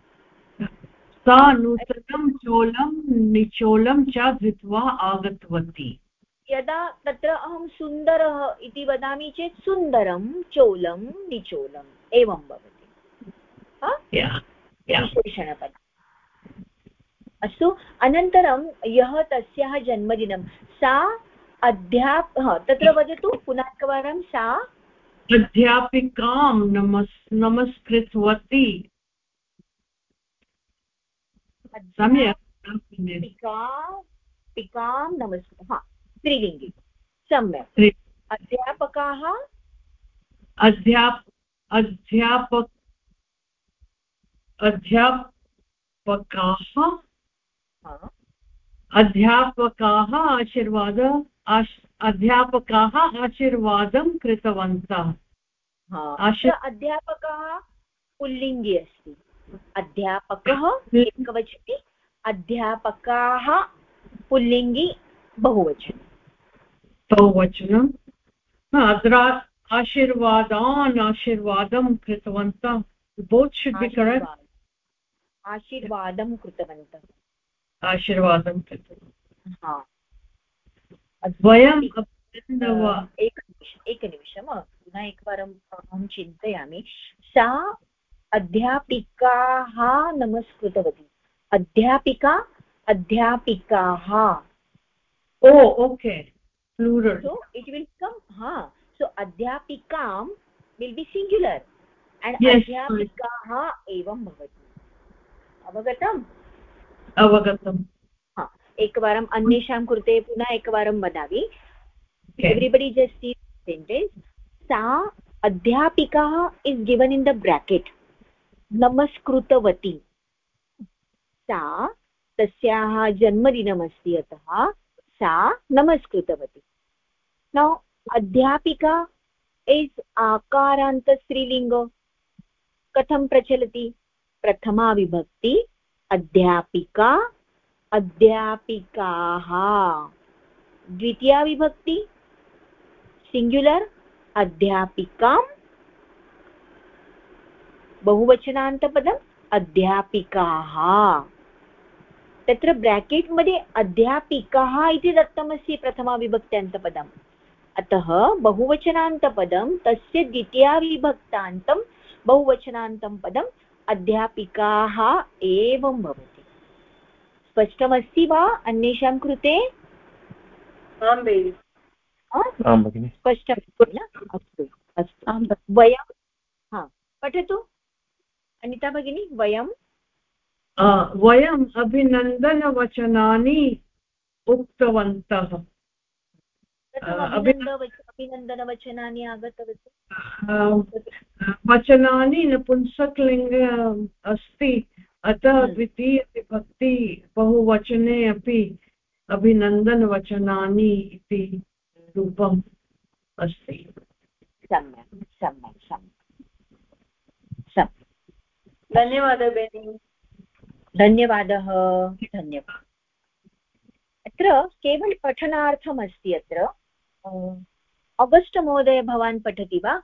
सा नूतनं चोलं निचोलं च धृत्वा आगतवती। यदा तत्र अहं सुन्दरः इति वदामि चेत् सुन्दरं चोलं निचोलम् एवं भवति। विशेषणपदम् अस्तु अनन्तरं यः तस्याः जन्मदिनं सा अध्याप तत्र वदतु पुनः एकवारं सा? अध्यापिकां नमस् नमस्कृतवती। सम्यक्। पिकां नमस्कृत। हा। स्त्रीलिङ्गि। सम्यक्। अध्यापकाः? अध्याप अध्यापक अध्यापकाः? अध्यापकाः आशीर्वाद अध्यापकाः आशीर्वादं कृतवन्तः। अध्यापकः पुल्लिङ्गि अस्ति। अध्यापकः एकवचने अध्यापकाः पुल्लिङ्गि बहुवचनं बहुवचनं अत्र आशीर्वादान् आशीर्वादं कृतवन्तः। बोत् शुड् बि करेक्ट् आशीर्वादं कृतवन्तः। आशीर्वादं कृतवन्तः। एकनिमिषम् पुनः एकवारम् अहं चिन्तयामि। सा अध्यापिकाः नमस्कृतवती। अध्यापिका अध्यापिकाः। ओ okay plural. So it will come ha. So adhyapikam will be singular. And yes, adhyapikaah evam bhavati. अवगतम् अवगतम् एकवारम् अन्येषां कृते पुनः एकवारं वदामि एव्रिबडि जस्ट् सी सेण्टेन्स् सा अध्यापिका is given in the bracket नमस्कृतवती सा तस्याः जन्मदिनमस्ति अतः सा नमस्कृतवती नौ अध्यापिका इस् आकारान्तस्त्रीलिङ्ग कथं प्रचलति? प्रथमा विभक्ति, अध्यापिका, अध्यापिकाः. द्वितीया विभक्ति सिङ्ग्युलर् अध्यापिकां. बहुवचनान्तपदम् अध्यापिकाः. तत्र ब्राकेट् मध्ये अध्यापिकाः इति दत्तमस्ति प्रथमाविभक्त्यान्तपदम् अतः बहुवचनान्तपदं तस्य द्वितीयाविभक्तान्तं बहुवचनान्तं पदम् अध्यापिकाः एवं भवति। स्पष्टमस्ति वा अन्येषां कृते? स्पष्टं अस्तु अस्तु। वयं हा पठतु। अनिता भगिनी वयं? वयम् अभिनन्दनवचनानि उक्तवन्तः। अभिनन्दनवचनानि आगतवती। वचनानि नपुंसकलिङ्ग अस्ति। अतः हम्म। द्वितीयविभक्ति बहुवचने अपि अभिनन्दनवचनानि इति रूपम् अस्ति। सम्यक् सम्यक्। सम्यक्। धन्यवादः बेनि। धन्यवादः धन्यवादः। अत्र केवल पठनार्थमस्ति अत्र। अगस्ट् महोदय भवान् पठति वा?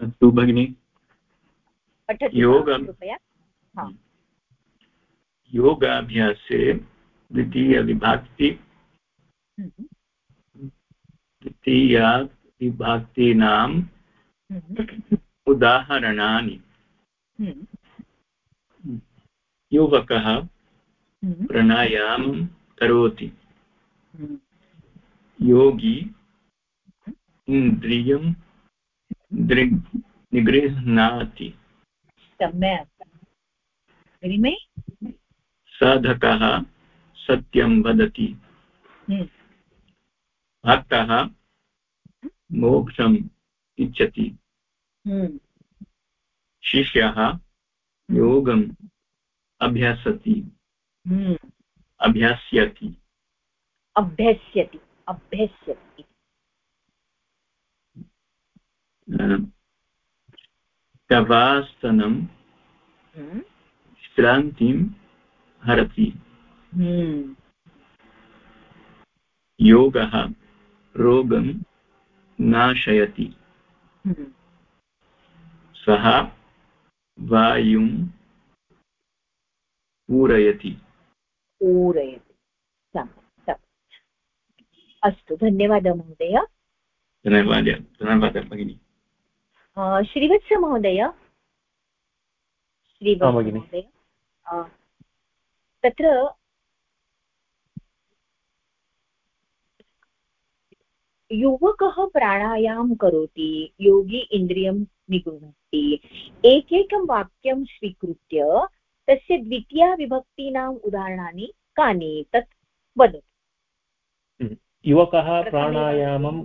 अस्तु भगिनि। योगाभ्यासे द्वितीयविभक्ति हम्म। द्वितीया विभक्तीनां हम्म। उदाहरणानि। हम्म। युवकः प्राणायामं करोति। योगी इन्द्रियं निगृह्णाति। सम्यक्। रिमे? साधकः सत्यं वदति। भक्तः मोक्षम् इच्छति। शिष्यः योगम् अभ्यसति। अभ्यास्यति। अभ्यस्यति। अभ्यस्यति शवासनं श्रान्तिं हरति। योगः रोगं नाशयति। सः वायुं पूरयति। पूरयति। सम्यक् अस्तु धन्यवादः महोदय। धन्यवादः धन्यवादः भगिनि। श्रीवत्स महोदय। श्रीवत्स तत्र युवकः प्राणायाम करोति योगी इन्द्रियं निगृह्णति। एकैकं वाक्यं स्वीकृत्य तस्य द्वितीयाविभक्तीनाम् उदाहरणानि कानि तत् वदतु। हम्म। युवकः प्राणायामं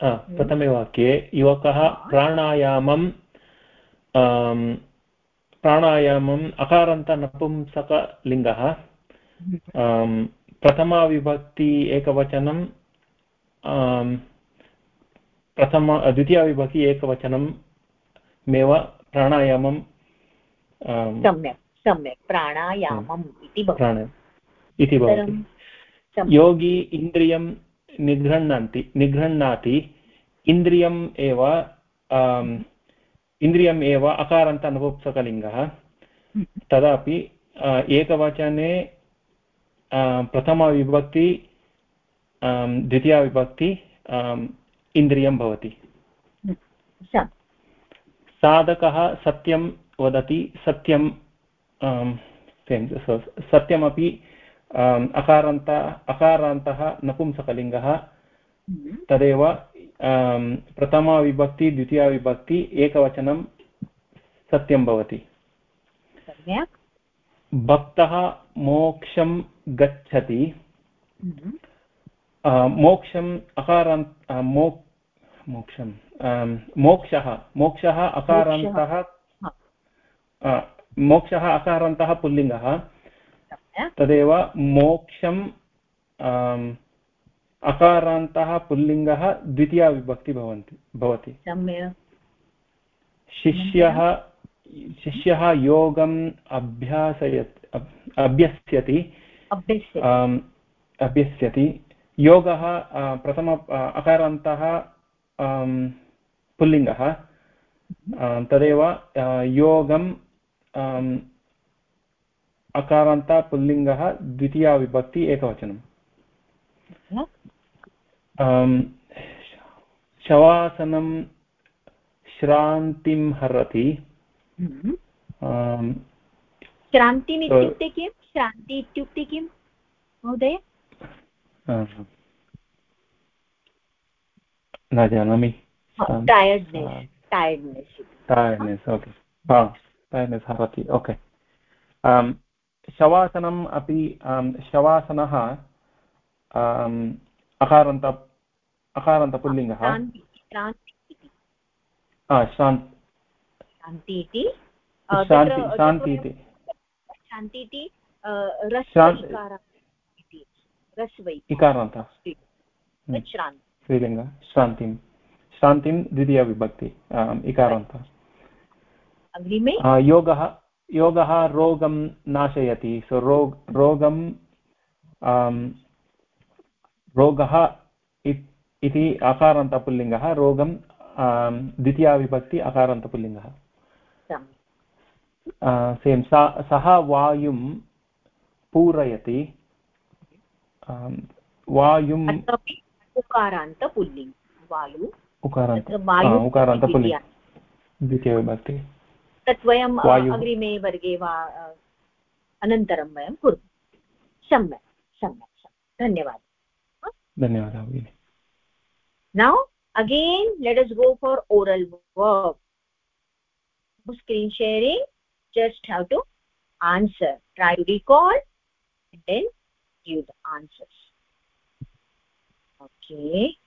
हम्म। प्रथमे वाक्ये। युवकः प्राणायामं प्राणायामम् अकारान्तनपुंसकलिङ्गः। हम्म। प्रथमाविभक्ति एकवचनं प्रथम द्वितीयाविभक्ति एकवचनं मेव प्राणायामं सम्यक् सम्यक् प्राणायामम् इति प्राणायाम इति भवति। योगी इन्द्रियं निगृह्णन्ति निगृह्णाति इन्द्रियम् एव इन्द्रियम् एव अकारान्त अनुपुप्सकलिङ्गः हम्म। तदापि एकवचने प्रथमविभक्ति द्वितीयाविभक्ति इन्द्रियं भवति। साधकः सत्यं वदति सत्यं सत्यमपि अकारान्त अकारान्तः नपुंसकलिङ्गः हम्म। तदेव प्रथमाविभक्ति द्वितीयाविभक्ति एकवचनं सत्यं भवति। भक्तः मोक्षं गच्छति। हम्म। मोक्षम् अकारान्त मो मोक्षं मोक्षः मोक्षः। अकारान्तः मोक्षः अकारान्तः पुल्लिङ्गः। तदेव मोक्षं अकारान्तः पुल्लिङ्गः द्वितीया विभक्ति भवन्ति भवति। शिष्यः शिष्यः योगम् अभ्यासयत् अभ्यस्यति। अभ्यस्यति। योगः प्रथम अकारान्तः पुल्लिङ्गः। तदेव योगं अकारान्त पुल्लिङ्गः द्वितीयाविभक्ति एकवचनं शवासनं श्रान्तिं हरति। श्रान्तिम् इत्युक्ते किं? श्रान्ति इत्युक्ते किं? महोदय? न जानामि। टयर्ड्नेस् टयर्ड्नेस् टयर्ड्नेस् ओके टयर्ड्नेस् हरति ओके शवासनम् अपि शवासनः अकारान्त अकारान्तपुल्लिङ्गः। शान्ति इति। शान्ति। इति। शान्ति इति। इकारान्तः स्त्रीलिङ्ग श्रान्तिं। श्रान्तिं द्वितीयविभक्ति इकारान्तः। योगः योगः रोगं नाशयति. सो रोग रोगं रोगः इति अकारान्तपुल्लिङ्गः रोगं द्वितीयाविभक्ति अकारान्तपुल्लिङ्गः सेम् सा सः वायुं पूरयति. वायुं उकारान्तपुल्लिङ्ग वायु. उकारान्त उकारान्तपुल्लिङ्ग. द्वितीयविभक्ति. तत् वयम् अग्रिमे वर्गे वा अनन्तरं वयं कुर्मः। सम्यक् सम्यक् धन्यवादः। धन्यवादः now again let us go for oral work screen sharing just have to answer try to record then answers okay okay.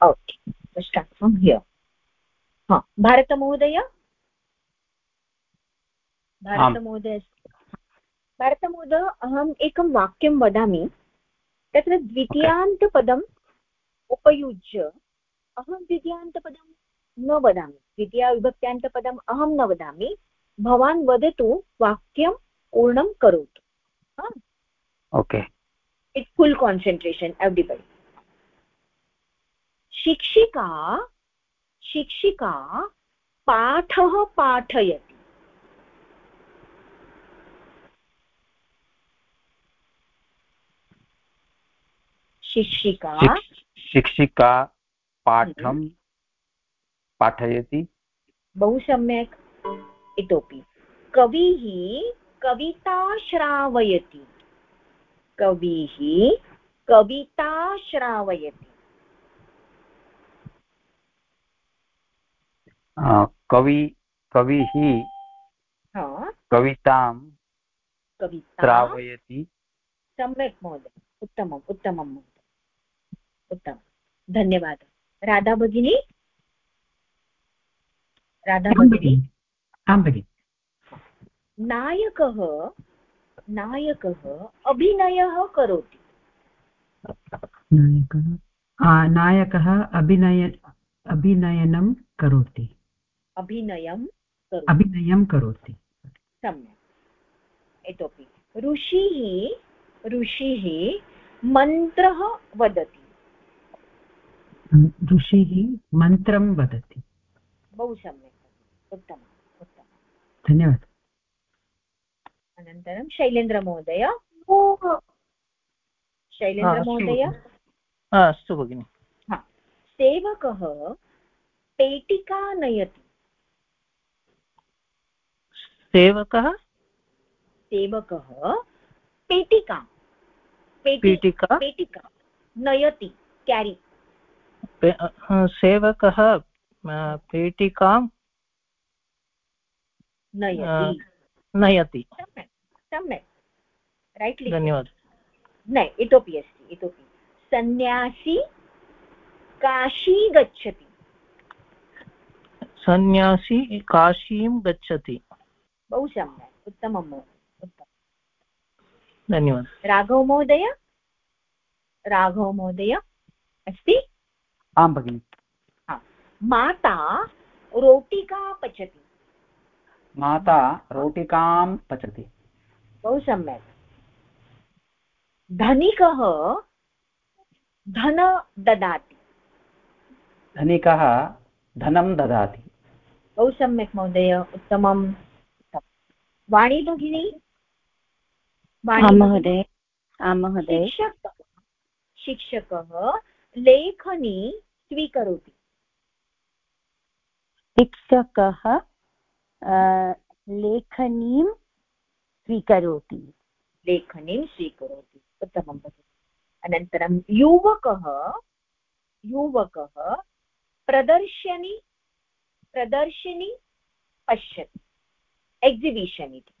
Okay let's start from here. हा भारतमहोदय भारतमहोदय भारतमहोदय अहम् एकं वाक्यं वदामि तत्र द्वितीयान्तपदम् उपयुज्य अहं द्वितीयान्तपदं न वदामि द्वितीयाविभक्त्यान्तपदम् अहं न वदामि भवान् वदतु वाक्यं पूर्णं करोतु okay it's full concentration everybody. शिक्षिका शिक्षिका पाठः पाठयति। शिक्षिका शिक्षिका पाठं हम्म। पाठयति। बहु सम्यक्। इतोपि। कविः कविता श्रावयति। कविः कविता श्रावयति। कवि कविः कवितां कविता? श्रावयति। सम्यक् महोदय उत्तमम् उत्तमं महोदय उत्तमं। धन्यवादः। राधा भगिनी? राधा भगिनी आं भगिनि। नायकः नायकः अभिनयः करोति। नायकः? नायकः अभिनय अभिनयनं करोति। अभिनयं करोति। अभिनयं करोति। सम्यक्। इतोपि। ऋषिः ऋषिः मन्त्रः वदति। ऋषिः मन्त्रं वदति। बहु सम्यक्। उत्तमम् उत्तमम्। धन्यवादः। अनन्तरं शैलेन्द्रमहोदय शैलेन्द्रमहोदय अस्तु भगिनि सेवकः पेटिका नयति सेवकः सेवकः पेटिका पेटि पीठिका पेटिका नयति केरि सेवकः पेटिकां नयति नयति सम्यक्। रैट् धन्यवादः। न इतोपि अस्ति इतोपि। सन्न्यासी काशी गच्छति। सन्न्यासी काशीं गच्छति। बहु सम्यक् उत्तमं महो- उत्तमं धन्यवादः। राघव महोदय? राघव महोदय अस्ति? आं भगिनि। माता रोटिका पचति। माता रोटिकां पचति। बहु सम्यक्। धनिकः धन ददाति। धनिकः धनं ददाति। बहु सम्यक् महोदय उत्तमम् वाणी भगिनी? महोदय। शिक्षकः लेखनी स्वीकरोति। शिक्षकः लेखनीं स्वीकरोति। लेखनीं स्वीकरोति। उत्तमं भगिनि। अनन्तरं युवकः युवकः प्रदर्शनी प्रदर्शिनी पश्यति। एक्सिबिशन् इति।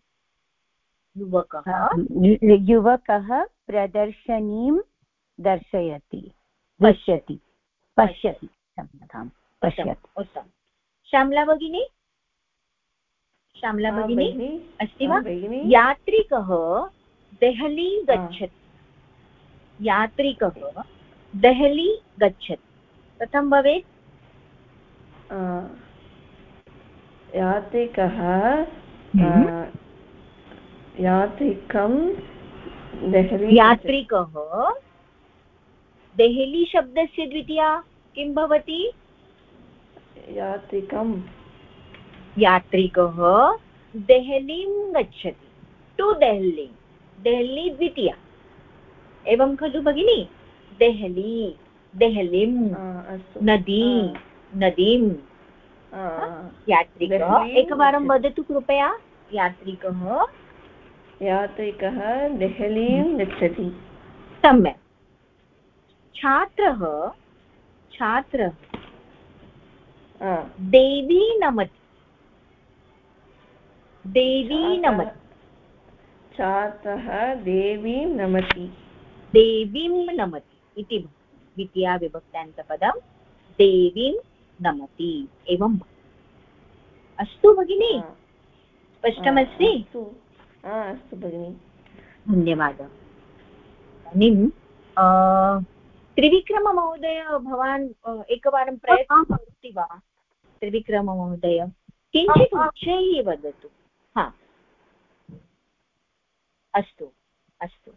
युवकः युवकः प्रदर्शनीं दर्शयति पश्यति। पश्यति। क्षम्यतां पश्यति। उत्तमं श्यामला भगिनी? श्यामला भगिनी अस्ति वा? यात्रिकः देहली गच्छति। यात्रिकः देहली गच्छति। कथं भवेत्? यात्रिकः हम्म। यात्रिकं देहली यात्रिकः देहली शब्दस्य द्वितीया किं भवति? यात्रिकं यात्रिकः देहलीं गच्छति। टु देहली। देहली द्वितीया। एवं खलु भगिनि? देहली। देहलीं। नदी। नदीं। यात्रिकः एकवारं वदतु कृपया। यात्रिकः? यात्रिकः देहलीं गच्छति। सम्यक्। छात्रः छात्रः। देवी नमति। देवी छात्रः- नमति छात्रः देवीं नमति। देवीं नमति इति द्वितीया विभक्त्यान्तपदं देवीं नमति एवं भवति। अस्तु भगिनि स्पष्टमस्ति? अस्तु। भगिनि। धन्यवादः। इदानीं त्रिविक्रममहोदय भवान् एकवारं प्रयत्नं करोति वा? त्रिविक्रममहोदय। किञ्चित् उच्चैः वदतु। हा. अस्तु अस्तु.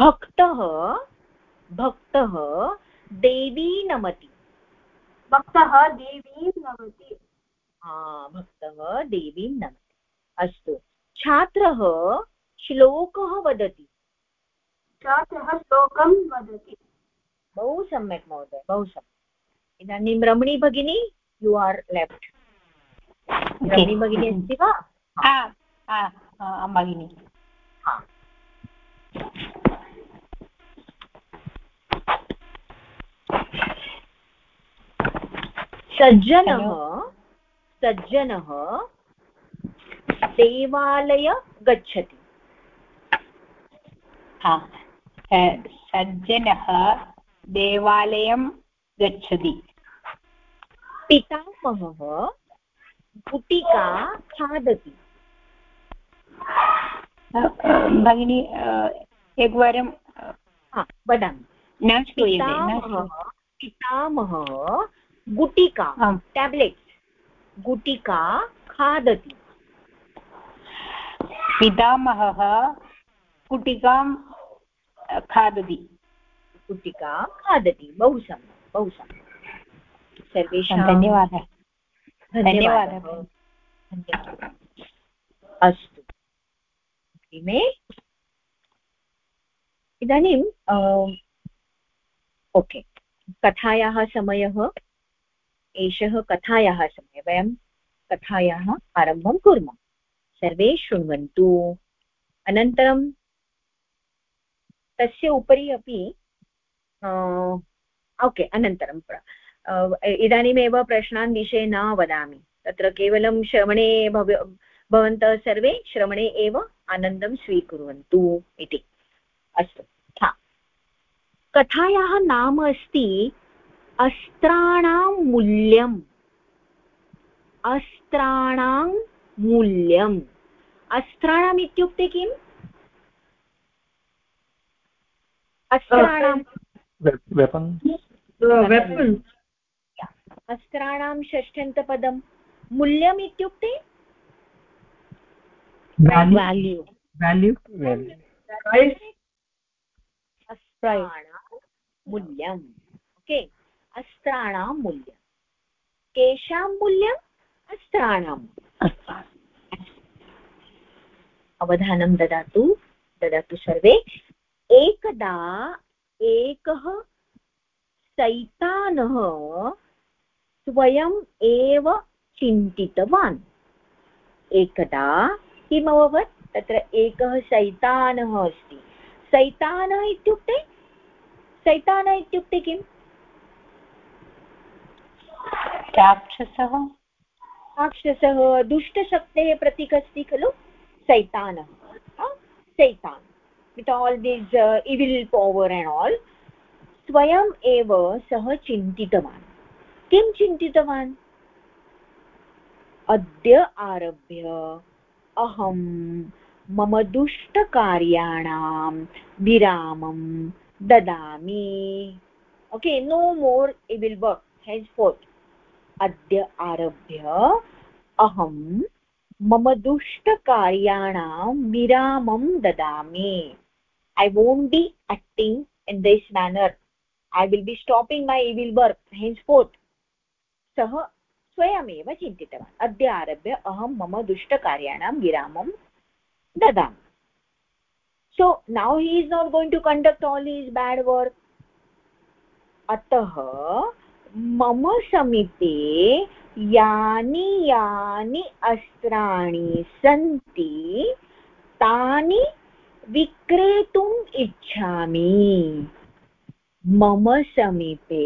भक्तः भक्तः देवी नमति। भक्तः देवीं नमति। हा भक्तः देवीं नमति। अस्तु। छात्रः श्लोकः वदति। छात्रः श्लोकं वदति। बहु सम्यक् महोदय बहु सम्यक्। इदानीं रमणी भगिनी यु आर् लेफ्ट् रमणी भगिनी अस्ति वा? भगिनी। सज्जनः सज्जनः देवालय गच्छति। सज्जनः देवालयं गच्छति। पितामहः गुटिका खादति। भगिनी एकवारं वदामि। न श्रूयते पितामहः गुटिका टेब्लेट्स् गुटिका खादति। पितामहः गुटिकां खादति। गुटिका खादति। बहु सम्यक् बहु सम्यक्। सर्वेषां धन्यवादः। धन्यवादः धन्यवादः अस्तु। अग्रिमे। इदानीं ओके। कथायाः समयः। एषः कथायाः समयः। वयं कथायाः आरम्भं कुर्मः। सर्वे शृण्वन्तु। अनन्तरं तस्य उपरि अपि ओके अनन्तरं इदानीमेव प्रश्नान् विषये न वदामि तत्र केवलं श्रवणे भव भवन्तः सर्वे श्रवणे एव आनन्दं स्वीकुर्वन्तु इति अस्तु हा कथायाः नाम अस्ति अस्त्राणां मूल्यम् अस्त्राणां मूल्यम् अस्त्राणाम् इत्युक्ते किम् अस्त्राणां अस्त्राणां षष्ठ्यन्तपदं मूल्यम् इत्युक्ते वाल्यू वाल्यू अस्त्राणां मूल्यम् ओके अस्त्राणां मूल्यं केषां मूल्यम् अस्त्राणाम् अवधानं ददातु ददातु सर्वे एकदा एकः सैतानः स्वयम् एव चिन्तितवान्। एकदा किम् अभवत्? तत्र एकः सैतानः अस्ति। सैतानः इत्युक्ते? सैतानः इत्युक्ते किम्? राक्षसः। राक्षसः दुष्टशक्तेः प्रतीक अस्ति खलु? सैतानः Satan with all this evil power and all स्वयम् एव सः चिन्तितवान् किं चिन्तितवान् अद्य आरभ्य अहं मम दुष्टकार्याणां विरामं ददामि okay no more evil work henceforth अद्य आरभ्य अहं मम दुष्टकार्याणां विरामं ददामि I won't be acting in this manner i will be stopping my evil work henceforth सः स्वयमेव चिन्तितवान् अद्य आरभ्य अहं मम दुष्टकार्याणां विरामं ददामि so now he is not going to conduct all his bad work अतः मम समीपे यानि यानि अस्त्राणि सन्ति तानि विक्रेतुम् इच्छामि मम समीपे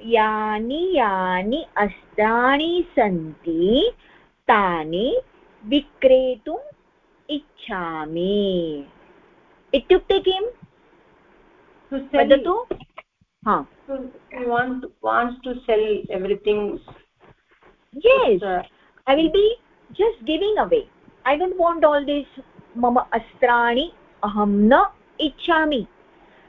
यानि यानि अस्त्राणि सन्ति तानि विक्रेतुम् इच्छामि इत्युक्ते किम् वदतु हा wants to sell everything yes i will be just giving away i don't want all this मम अस्त्राणि अहं न इच्छामि।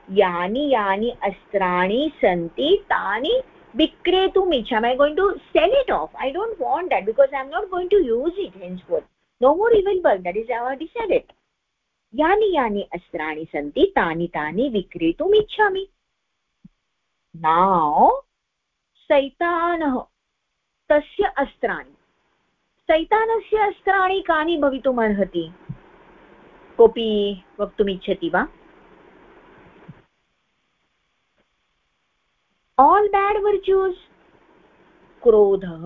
यानि यानि अस्त्राणि सन्ति, तानि विक्रेतुम् इच्छामि। I going to sell it off I don't want that because I am not going to use it henceforth no more evil but that is our decided यानि यानि अस्त्राणि सन्ति, तानि तानि विक्रेतुम् इच्छामि। नौ सैतानः, तस्य अस्त्राणि। सैतानस्य अस्त्राणि कानि भवितुम् अर्हति कोऽपि वक्तुमिच्छति वा? आल् बेड् वर्च्यूस् क्रोधः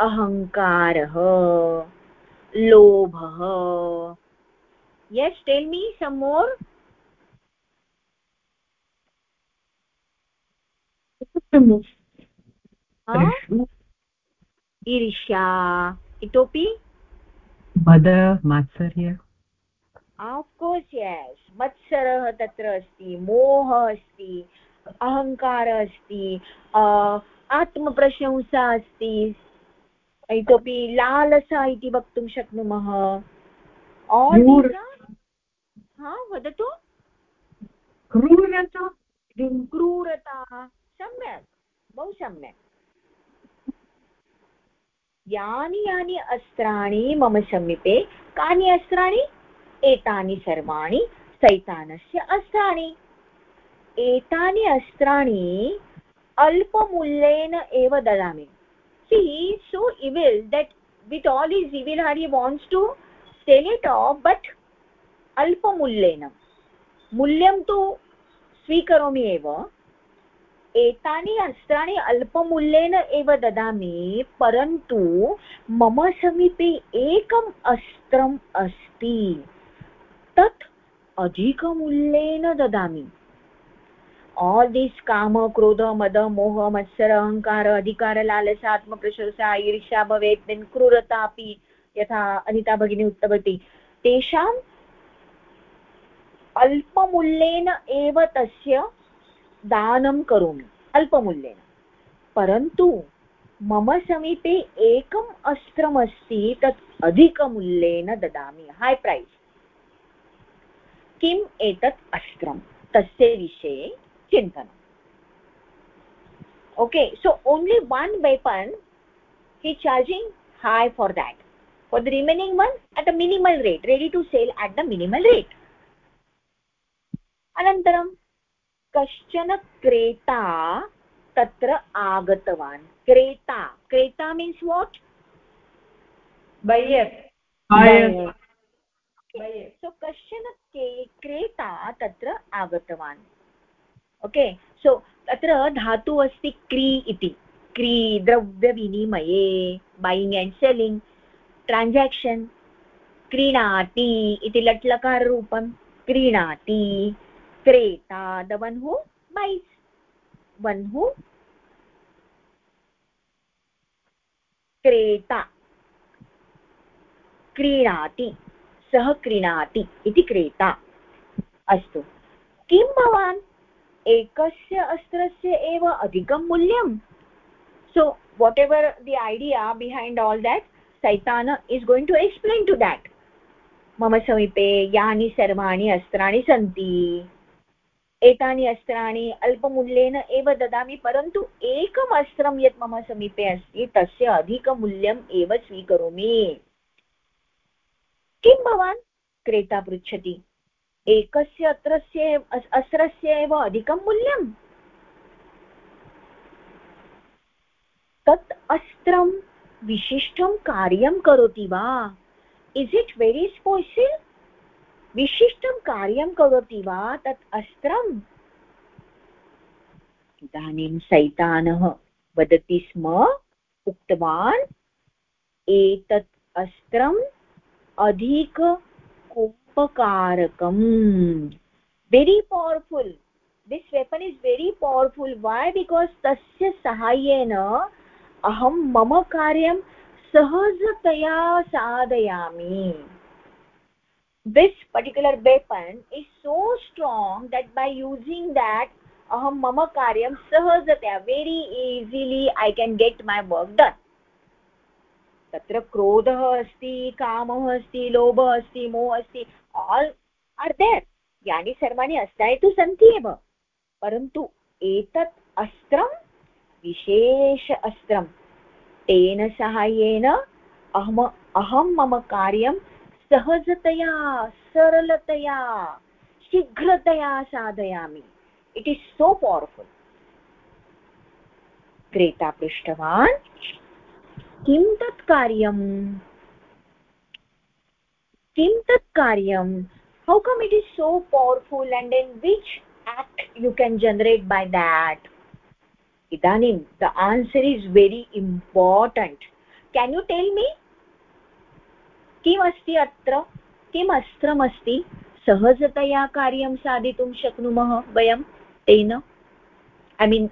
अहङ्कारः लोभः. Yes tell me some more. ईर्ष्या इतोपि मद मात्सर्य आफ्कोर्स् यस् मत्सरः तत्र अस्ति मोहः अस्ति अहङ्कारः अस्ति आत्मप्रशंसा अस्ति। इतोपि लालसा इति वक्तुं शक्नुमः। हा वदतु। क्रूरता क्रूरता। सम्यक् बहु सम्यक्। यानि यानि अस्त्राणि मम समीपे कानि अस्त्राणि? एतानि सर्वाणि सैतानस्य अस्त्राणि। एतानि अस्त्राणि अल्पमूल्येन एव ददामि। See so evil that with all is evil her wants to sell it off but अल्पमूल्येन। मूल्यं तु स्वीकरोमि एव। एतानि अस्त्राणि अल्पमूल्येन एव ददामि, परन्तु मम समीपे एकम् अस्त्रम् अस्ति। तत् अधिकमूल्येन ददामि। आल् दिस् काम, क्रोध, मद, मोह, मत्सर अहङ्कार अधिकार, लालसा, आत्मप्रशंसा, ईर्ष्या, भवेत् क्रूरता अपि यथा अनिता भगिनी उक्तवती। तेषाम् अल्पमूल्येन एव तस्य दानं करोमि, अल्पमूल्येन। परन्तु मम समीपे एकम् अस्त्रमस्ति, तत् अधिकमूल्येन ददामि। है प्रैस् किम् एतत् अस्त्रं तस्य विषये चिन्तनम्। Okay so only one weapon he charging high for that for the remaining one at a minimal rate ready to sell at the minimal rate अनन्तरं कश्चन क्रेता तत्र आगतवान्? क्रेता क्रेता मीन्स् वाट् बैयर् सो कश्चन क्रेता तत्र आगतवान्। ओके सो तत्र धातु अस्ति क्री इति। क्री, द्रव्यविनिमये बैङ्ग् एण्ड् सेलिङ्ग्, ट्रान्साक्षन्, क्रीणाति इति लट्लकाररूपं। क्रीणाति, क्रेता the one who buys, one who क्रेता। क्रीणाति। सः क्रीणाति इति क्रेता। अस्तु। किं भवान्? एकस्य अस्त्रस्य एव अधिकं मूल्यं so whatever the idea behind all that सैतान is going to explain to that मम समीपे यानि सर्वाणि अस्त्राणि सन्ति। एतानि अस्त्राणि अल्पमूल्येन एव ददामि, परन्तु एकम् अस्त्रं यत् मम समीपे अस्ति, तस्य अधिकमूल्यम् एव स्वीकरोमि। किं भवान्? क्रेता पृच्छति। एकस्य अत्रस्य अस्त्रस्य एव अधिकं मूल्यम्? तत् अस्त्रं विशिष्टं कार्यं करोति वा? इस् इट् वेरि स्पेशल् विशिष्टं कार्यं करोति वा तत् अस्त्रम्? इदानीं सैतानः वदति स्म, उक्तवान्, एतत् अस्त्रम् अधिक कुम्भकारकम् very powerful this weapon is very powerful why because तस्य साहाय्येन अहं मम कार्यं सहजतया साधयामि this particular weapon is so strong that by using that अहं मम कार्यं सहजतया very easily I can get my work done तत्र क्रोधः अस्ति, कामः अस्ति, लोभः अस्ति, मोहः अस्ति आल् आर् देर् यानि सर्वाणि अस्त्राणि तु सन्ति एव. परन्तु एतत् अस्त्रं, विशेष अस्त्रं, तेन साहाय्येन अहम, अहं मम कार्यं सहजतया, सरलतया, शीघ्रतया साधयामि. इट् इस् सो पवर्फुल् क्रेता पृष्टवान् किं तत् कार्यम्? किं तत् कार्यम्? How come it is so powerful and in which act you can generate by that इदानीं the answer is very important can you tell me किमस्ति अत्र? किम् अस्त्रमस्ति सहजतया कार्यं साधितुं शक्नुमः वयं? तेन? ऐ मीन्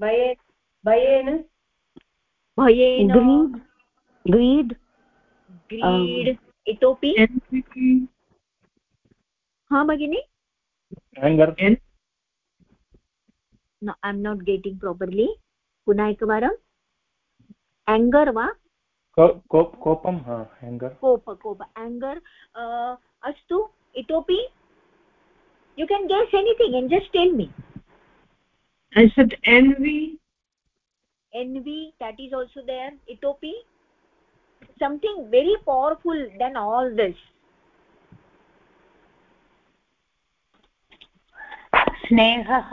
वयं भयेन भयेन ग्रीड् ग्रीड् इतोपि हा भगिनि no i'm not getting properly puna ekvaram पुनः एकवारम् एङ्गर् वा कोपं एङ्गर् कोप कोप एङ्गर् अस्तु इतोपि you can guess anything and just tell me i said envy envy that is also there itopi something very powerful than all this स्नेहः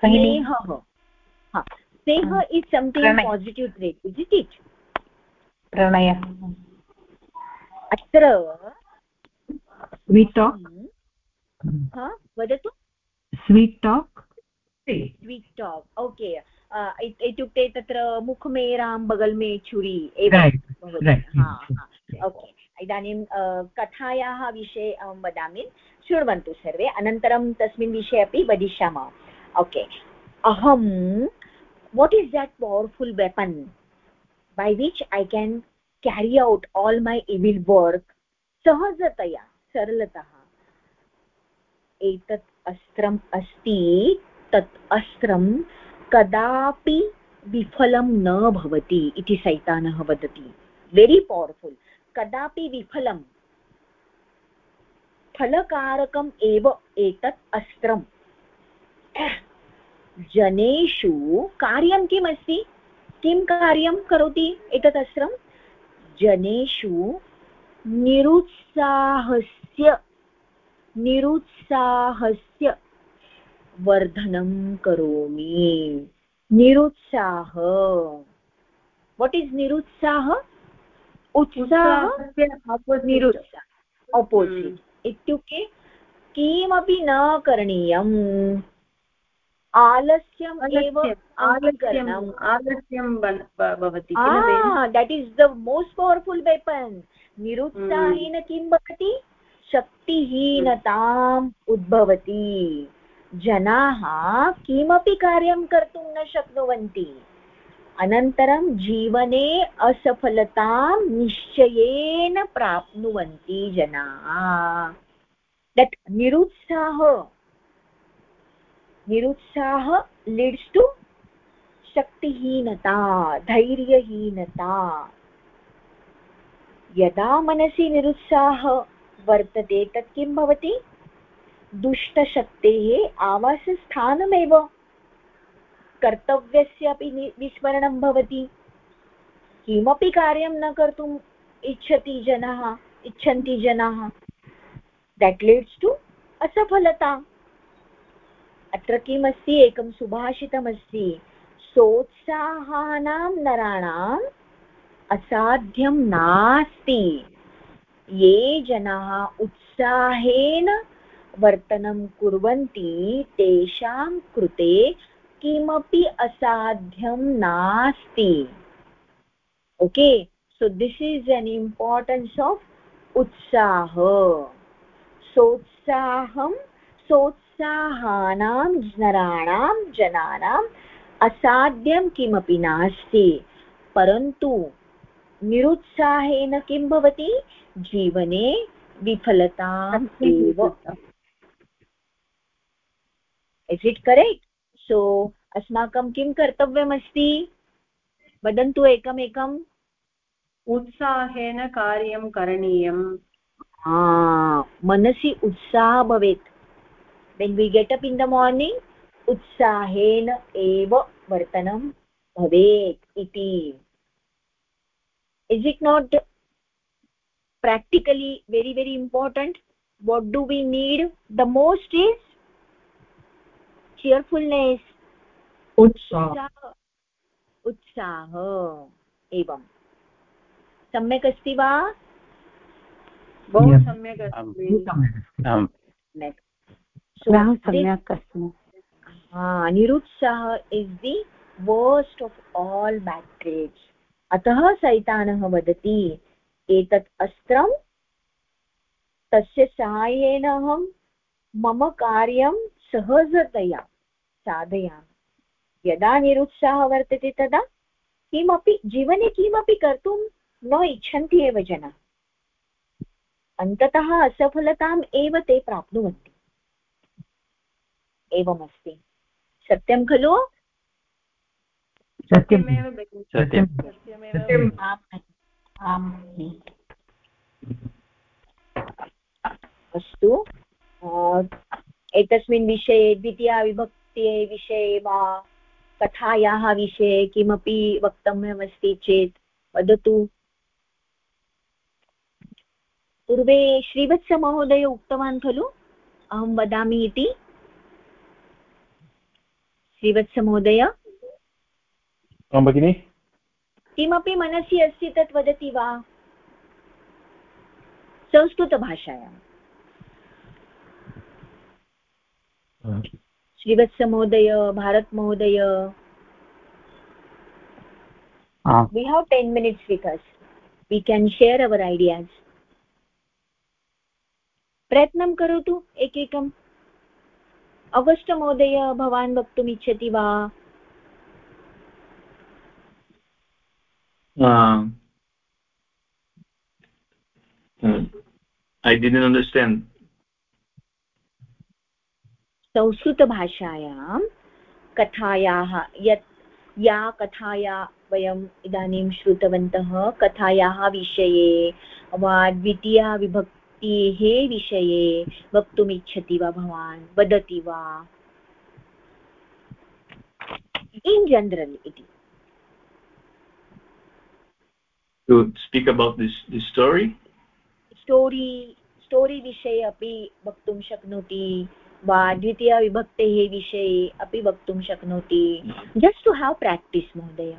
स्नेहः स्नेह is something positive trait is it it Pranay अत्र sweet talk वदतु sweet talk sweet talk okay इत्युक्ते तत्र मुख मे राम बगल् मे छुरी एव ओके इदानीं कथायाः विषये अहं वदामि. शृण्वन्तु सर्वे. अनन्तरं तस्मिन् विषये अपि वदिष्यामः. ओके अहं what is that powerful weapon by which i can carry out all my evil work? सहजतया सरलतः. एतत् अस्त्रम् अस्ति तत् अस्त्रं कदापि विफलं न भवति इति सैतानः वदति. वेरि पवर्फुल् कदापि विफलं. फलकारकम् एव एतत् अस्त्रम्. जनेषु कार्यं किम् अस्ति किं कार्यं करोति एतत् अस्त्रं? जनेषु निरुत्साहस्य निरुत्साहस्य वर्धनं करोमि। निरुत्साह। वट् इस् निरुत्साह? उत्साह निरुत्साह। अपोसिट् इत्युक्ते किमपि न करणीयम्। आलस्यम् एव आलस्यम् आलस्यं भवति that is the most powerful weapon निरुत्साहेन किं भवति? शक्तिहीनताम् उद्भवति। जनाः किमपि कार्यं कर्तुं न शक्नुवन्ति। अनन्तरं जीवने असफलतां निश्चयेन प्राप्नुवन्ति जनाः। दट् निरुत्साह। निरुत्साह लीड्स् टु शक्तिहीनता, धैर्यहीनता। यदा मनसि निरुत्साह वर्तते तत् किं भवति? दुष्टशक्तेः आवासस्थानमेव। कर्तव्यस्य अपि विस्मरणं भवति। किमपि कार्यं न कर्तुम् इच्छति जनाः, इच्छन्ति जनाः। देट् लीड्स् टु असफलता। अत्र किमस्ति? एकं सुभाषितमस्ति। सोत्साहानां नराणाम् असाध्यं नास्ति। ये जनाः उत्साहेन वर्तनं कुर्वन्ति तेषां कृते किमपि असाध्यं नास्ति। Okay? So this is an importance of उत्साह। सोत्साहं सोत् उत्साहानां नराणां जनानाम् असाध्यं किमपि नास्ति। परन्तु निरुत्साहेन किं भवति? जीवने विफलताम् एव। इस् इट् करेक्ट् सो अस्माकं किं कर्तव्यमस्ति? वदन्तु एकमेकम् उत्साहेन कार्यं करणीयम्। मनसि उत्साह भवेत्। When we get up in the morning उत्साहेन एव वर्तनं भवेत् इति। Is it not practically very very important what do we need the most is cheerfulness उत्साह। उत्साह। एवं। सम्यक् अस्ति वा? बहु सम्यक् अस्ति। सम्यक् निरुत्साह is the worst of all bad अतः सैतानः वदति एतत् अस्त्रं तस्य साहाय्येन अहं मम कार्यं सहजतया साधयामि। यदा निरुत्साहः वर्तते तदा किमपि जीवने किमपि कर्तुं न इच्छन्ति एव जनाः। अन्ततः असफलताम् एव ते प्राप्नुवन्ति। एवमस्ति। सत्यं खलु? अस्तु। एतस्मिन् विषये द्वितीयाविभक्ते विषये वा कथायाः विषये किमपि वक्तव्यमस्ति चेत् वदतु। पूर्वे श्रीवत्समहोदय उक्तवान् खलु? अहं वदामि इति। श्रीवत्समहोदय? भगिनि। किमपि मनसि अस्ति तत् वदति वा? संस्कृतभाषायाम्। श्रीवत्स महोदय भारत महोदय have ten minutes Vikas we can share our ideas प्रयत्नं करोतु एकैकम् अगस्ट् महोदय भवान् वक्तुम् इच्छति वा Uh, I didn't understand. संस्कृतभाषायां कथायाः यत् या कथाया वयम् इदानीं श्रुतवन्तः कथायाः विषये वा द्वितीया विभक्तेः विषये वक्तुम् इच्छति वा भवान्? वदति वा? इन् जनरल् इति। To speak about this this story? Story story विषये अपि वक्तुं शक्नोति। वा द्वितीयविभक्तेः विषये अपि वक्तुं शक्नोति जस्ट् टु हाव् प्राक्टिस् महोदय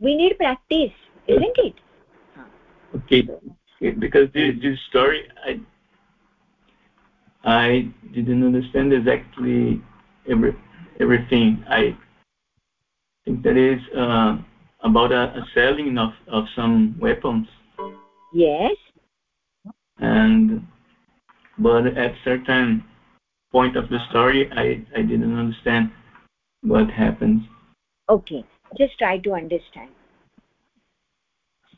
we need practice isn't it okay because this, this story i i didn't understand exactly every everything i think that is uh, about a, a selling of of some weapons yes and but at certain point of the story i i didn't understand what happens okay just try to understand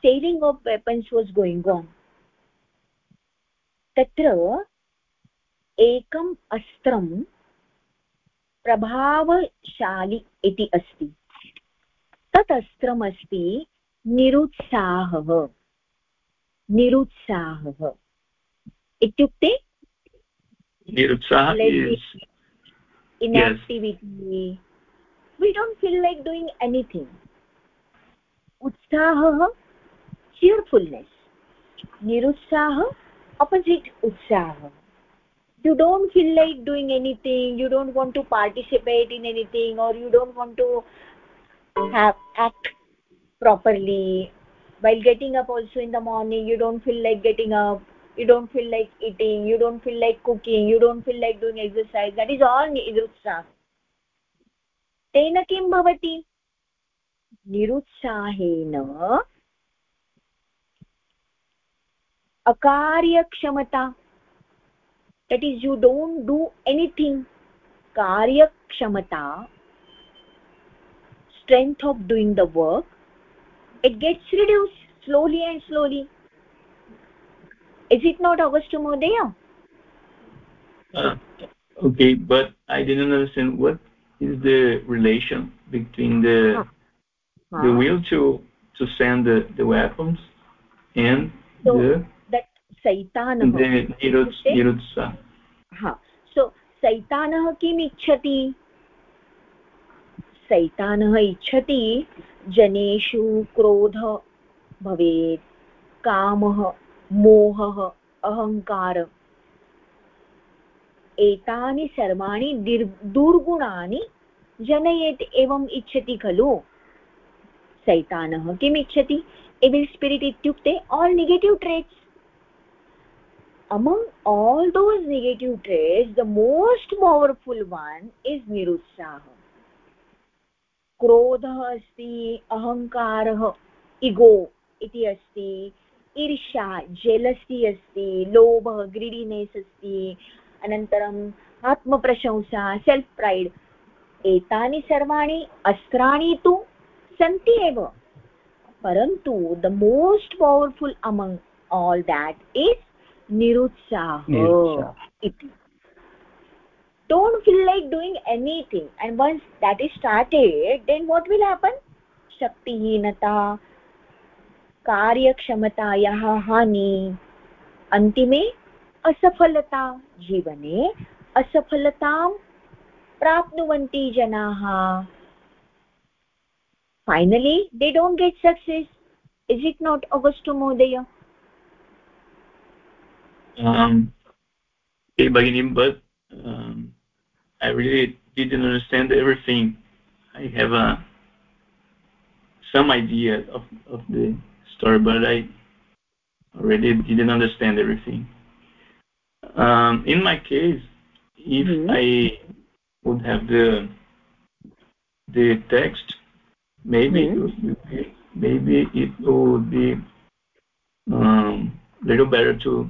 selling of weapons was going on तत्र एकम् अस्त्रं प्रभावशालि इति अस्ति तत् अस्त्रमस्ति निरुत्साहः निरुत्साहः इत्युक्ते nirutsaha is inactivity we don't feel like doing anything. Utsahah cheerfulness. Nirutsahah opposite utsahah you don't feel like doing anything. You don't want to participate in anything or you don't want to have act properly. While getting up also in the morning you don't feel like getting up you don't feel like eating you don't feel like cooking you don't feel like doing exercise that is all nirutsah तेन किं भवति निरुत्साहेन अकार्यक्षमता that is you don't do anything कार्यक्षमता strength of doing the work it gets reduced slowly and slowly is it not augusto mohdaya uh, okay but i didn't understand what is the relation between the huh. Huh. the will to to send the the weapons and so the that saitanah the niruts nirutsa ha so सैतानः किम् इच्छति सैतानः इच्छति जनेषु क्रोध भवेत् कामः मोहः अहङ्कार एतानि सर्वाणि दुर्गुणानि जनयेत् एवम् इच्छति खलु। सैतानः किम् इच्छति? एविल् स्पिरिट् इत्युक्ते all negative traits among all those negative traits, the most powerful one is nirutsaha क्रोधः अस्ति, अहङ्कारः इगो इति अस्ति ईर्ष्या जेलसि अस्ति लोभः ग्रीडिनेस् अस्ति अनन्तरम् आत्मप्रशंसा सेल्फ् प्रैड् एतानि सर्वाणि अस्त्राणि तु सन्ति एव. परन्तु the most powerful among all that is nirutsaha iti don't feel like doing anything. And once that is started then what will happen? शक्तिहीनता कार्यक्षमतायाः हानि अन्तिमे असफलता जीवने असफलतां प्राप्नुवन्ति जनाः। Finally they don't get success is it not अगस्टु महोदय some idea of, of the story, but I already didn't understand everything. Um, in my case, if mm -hmm. I would have the the text, maybe mm -hmm. maybe it would be um, little better to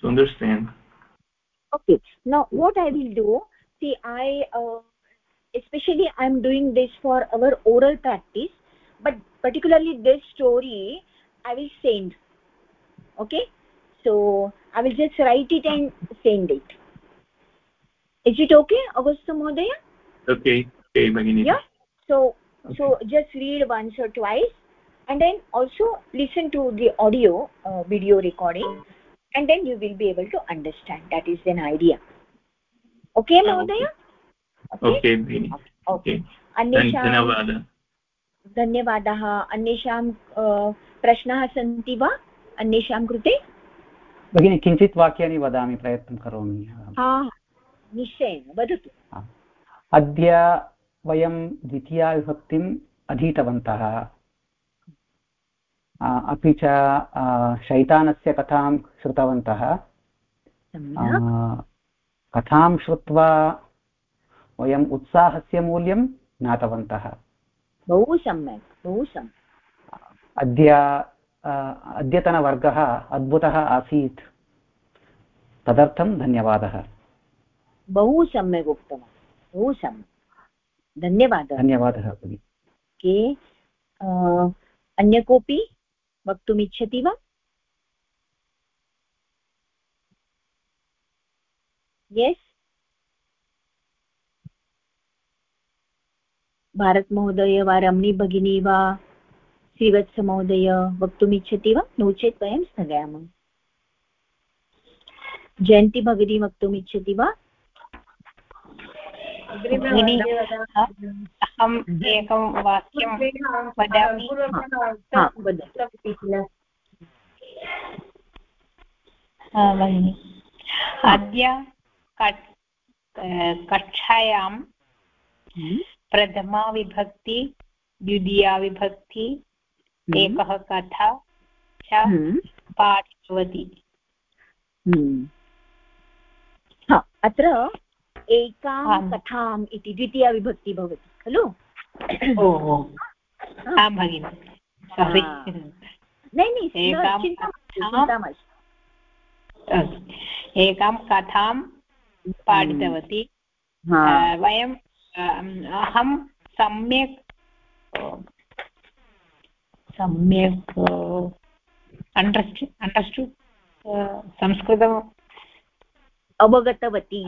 to understand okay now what i will do see i uh, especially i'm doing this for our oral practice but particularly this story i will send okay so i will just write it and send it is it okay augusto mohdaya okay okay Bhagini. yeah so okay. so just read once or twice and then also listen to the audio uh, video recording and then you will be able to understand that is an idea okay mahodaya okay okay धन्यवादः धन्यवादाः। अन्येषां प्रश्नाः सन्ति वा? अन्येषां कृते? भगिनि किञ्चित् वाक्यानि वदामि प्रयत्नं करोमि। निश्चयेन वदतु। अद्य वयं द्वितीयाविभक्तिम् अधीतवन्तः। अपि च शैतानस्य कथां श्रुतवन्तः। कथां श्रुत्वा वयम् उत्साहस्य मूल्यं ज्ञातवन्तः। बहु सम्यक् बहु सम्यक् अद्य अद्यतनवर्गः अद्भुतः आसीत्। तदर्थं धन्यवादः। बहु सम्यक् उक्तवान्। बहु सम्यक् धन्यवादः धन्यवादः के अन्य कोऽपि वक्तुमिच्छति वा? यस् भारतमहोदय वा रमणी भगिनी वा श्रीवत्समहोदय वक्तुमिच्छति वा? नो चेत् वयं स्थगयामः। जयन्ती भगिनी वक्तुमिच्छति वा? अहम् एकं वाक्यं वदामि। भगिनि। अद्य कक्षायां प्रथमा विभक्ति द्वितीया विभक्ति एकः कथा च पाठितवती अत्र एकां कथाम् इति द्वितीया विभक्ति भवति खलु? आं भगिनि। एकां कथां पाठितवती। वयं अहं सम्यक् सम्यक् अण्डर्स्टु अण्डर्स्टु संस्कृतम् अवगतवती।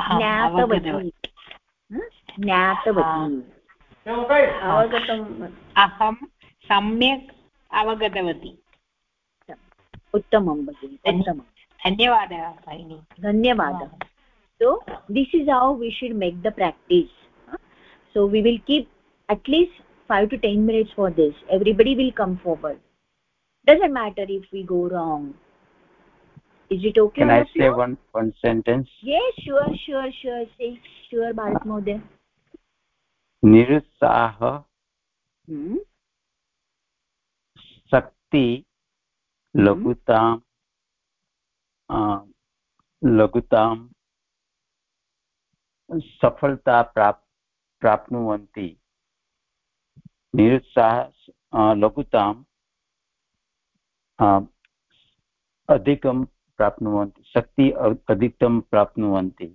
ज्ञातवती। ज्ञातवती। अवगतम्। अहं सम्यक् अवगतवती। उत्तमं भगिनि उत्तमं धन्यवादः भगिनि। धन्यवादः। so this is how we should make the practice so we will keep at least 5 to 10 minutes for this everybody will come forward doesn't matter if we go wrong is it okay can i say one one sentence yes sure sure sure say sure bharat mohoday निरुत्साह शक्ति लघुतां लघुतां सफलता प्राप् प्राप्नुवन्ति निरुत्साह लघुतां अधिकं प्राप्नुवन्ति शक्ति अधिकं प्राप्नुवन्ति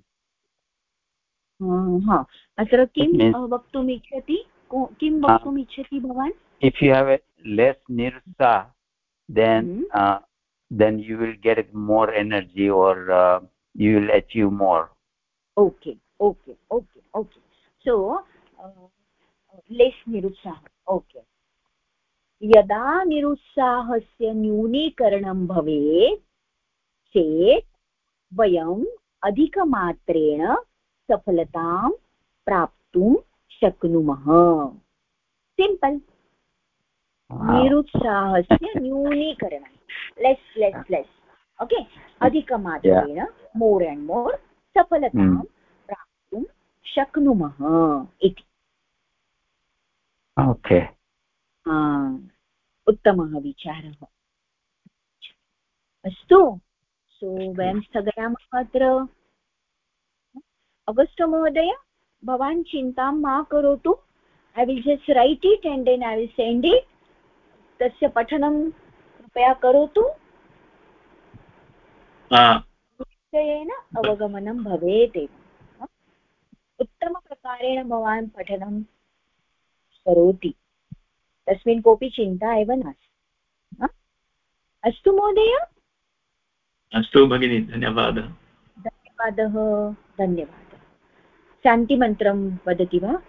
अत्र किं वक्तुम् इच्छति किं वक्तुम् इच्छति भवान् if you have a less nirsa then mm -hmm. uh, then you will get more energy or uh, you will achieve more okay okay okay okay. So uh, less nirutsaha okay. यदा निरुत्साहस्य न्यूनीकरणं भवेत् चेत् वयम् अधिकमात्रेण सफलतां प्राप्तुं शक्नुमः। Simple निरुत्साहस्य न्यूनीकरणं. Less less less okay अधिकमात्रेण more and more सफलतां hmm. शक्नुमः इति। ओके। उत्तमः विचारः। अस्तु सो वयं स्थगयामः अत्र। अगस्ट् महोदय भवान् चिन्तां मा करोतु। I will just write it and then I will send it तस्य पठनं कृपया करोतु। निश्चयेन अवगमनं भवेत् एव उत्तमप्रकारेण भवान् पठनं करोति। तस्मिन् कोऽपि चिन्ता एव नास्ति। अस्तु महोदय। अस्तु भगिनि धन्यवादः। धन्यवादः धन्यवादः। शान्तिमन्त्रं वदति वा?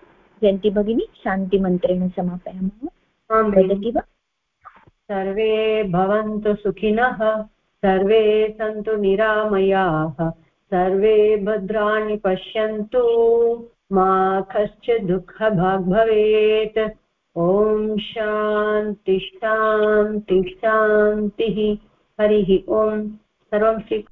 जयन्ति भगिनी शान्तिमन्त्रेण समापयामः। वदति वा? सर्वे भवन्तु सुखिनः सर्वे सन्तु निरामयाः। सर्वे भद्राणि पश्यन्तु, मा कश्चित् दुःखभाग् भवेत् ॐ शान्ति शान्ति, शान्तिः। हरिः ओम्। सर्वं श्री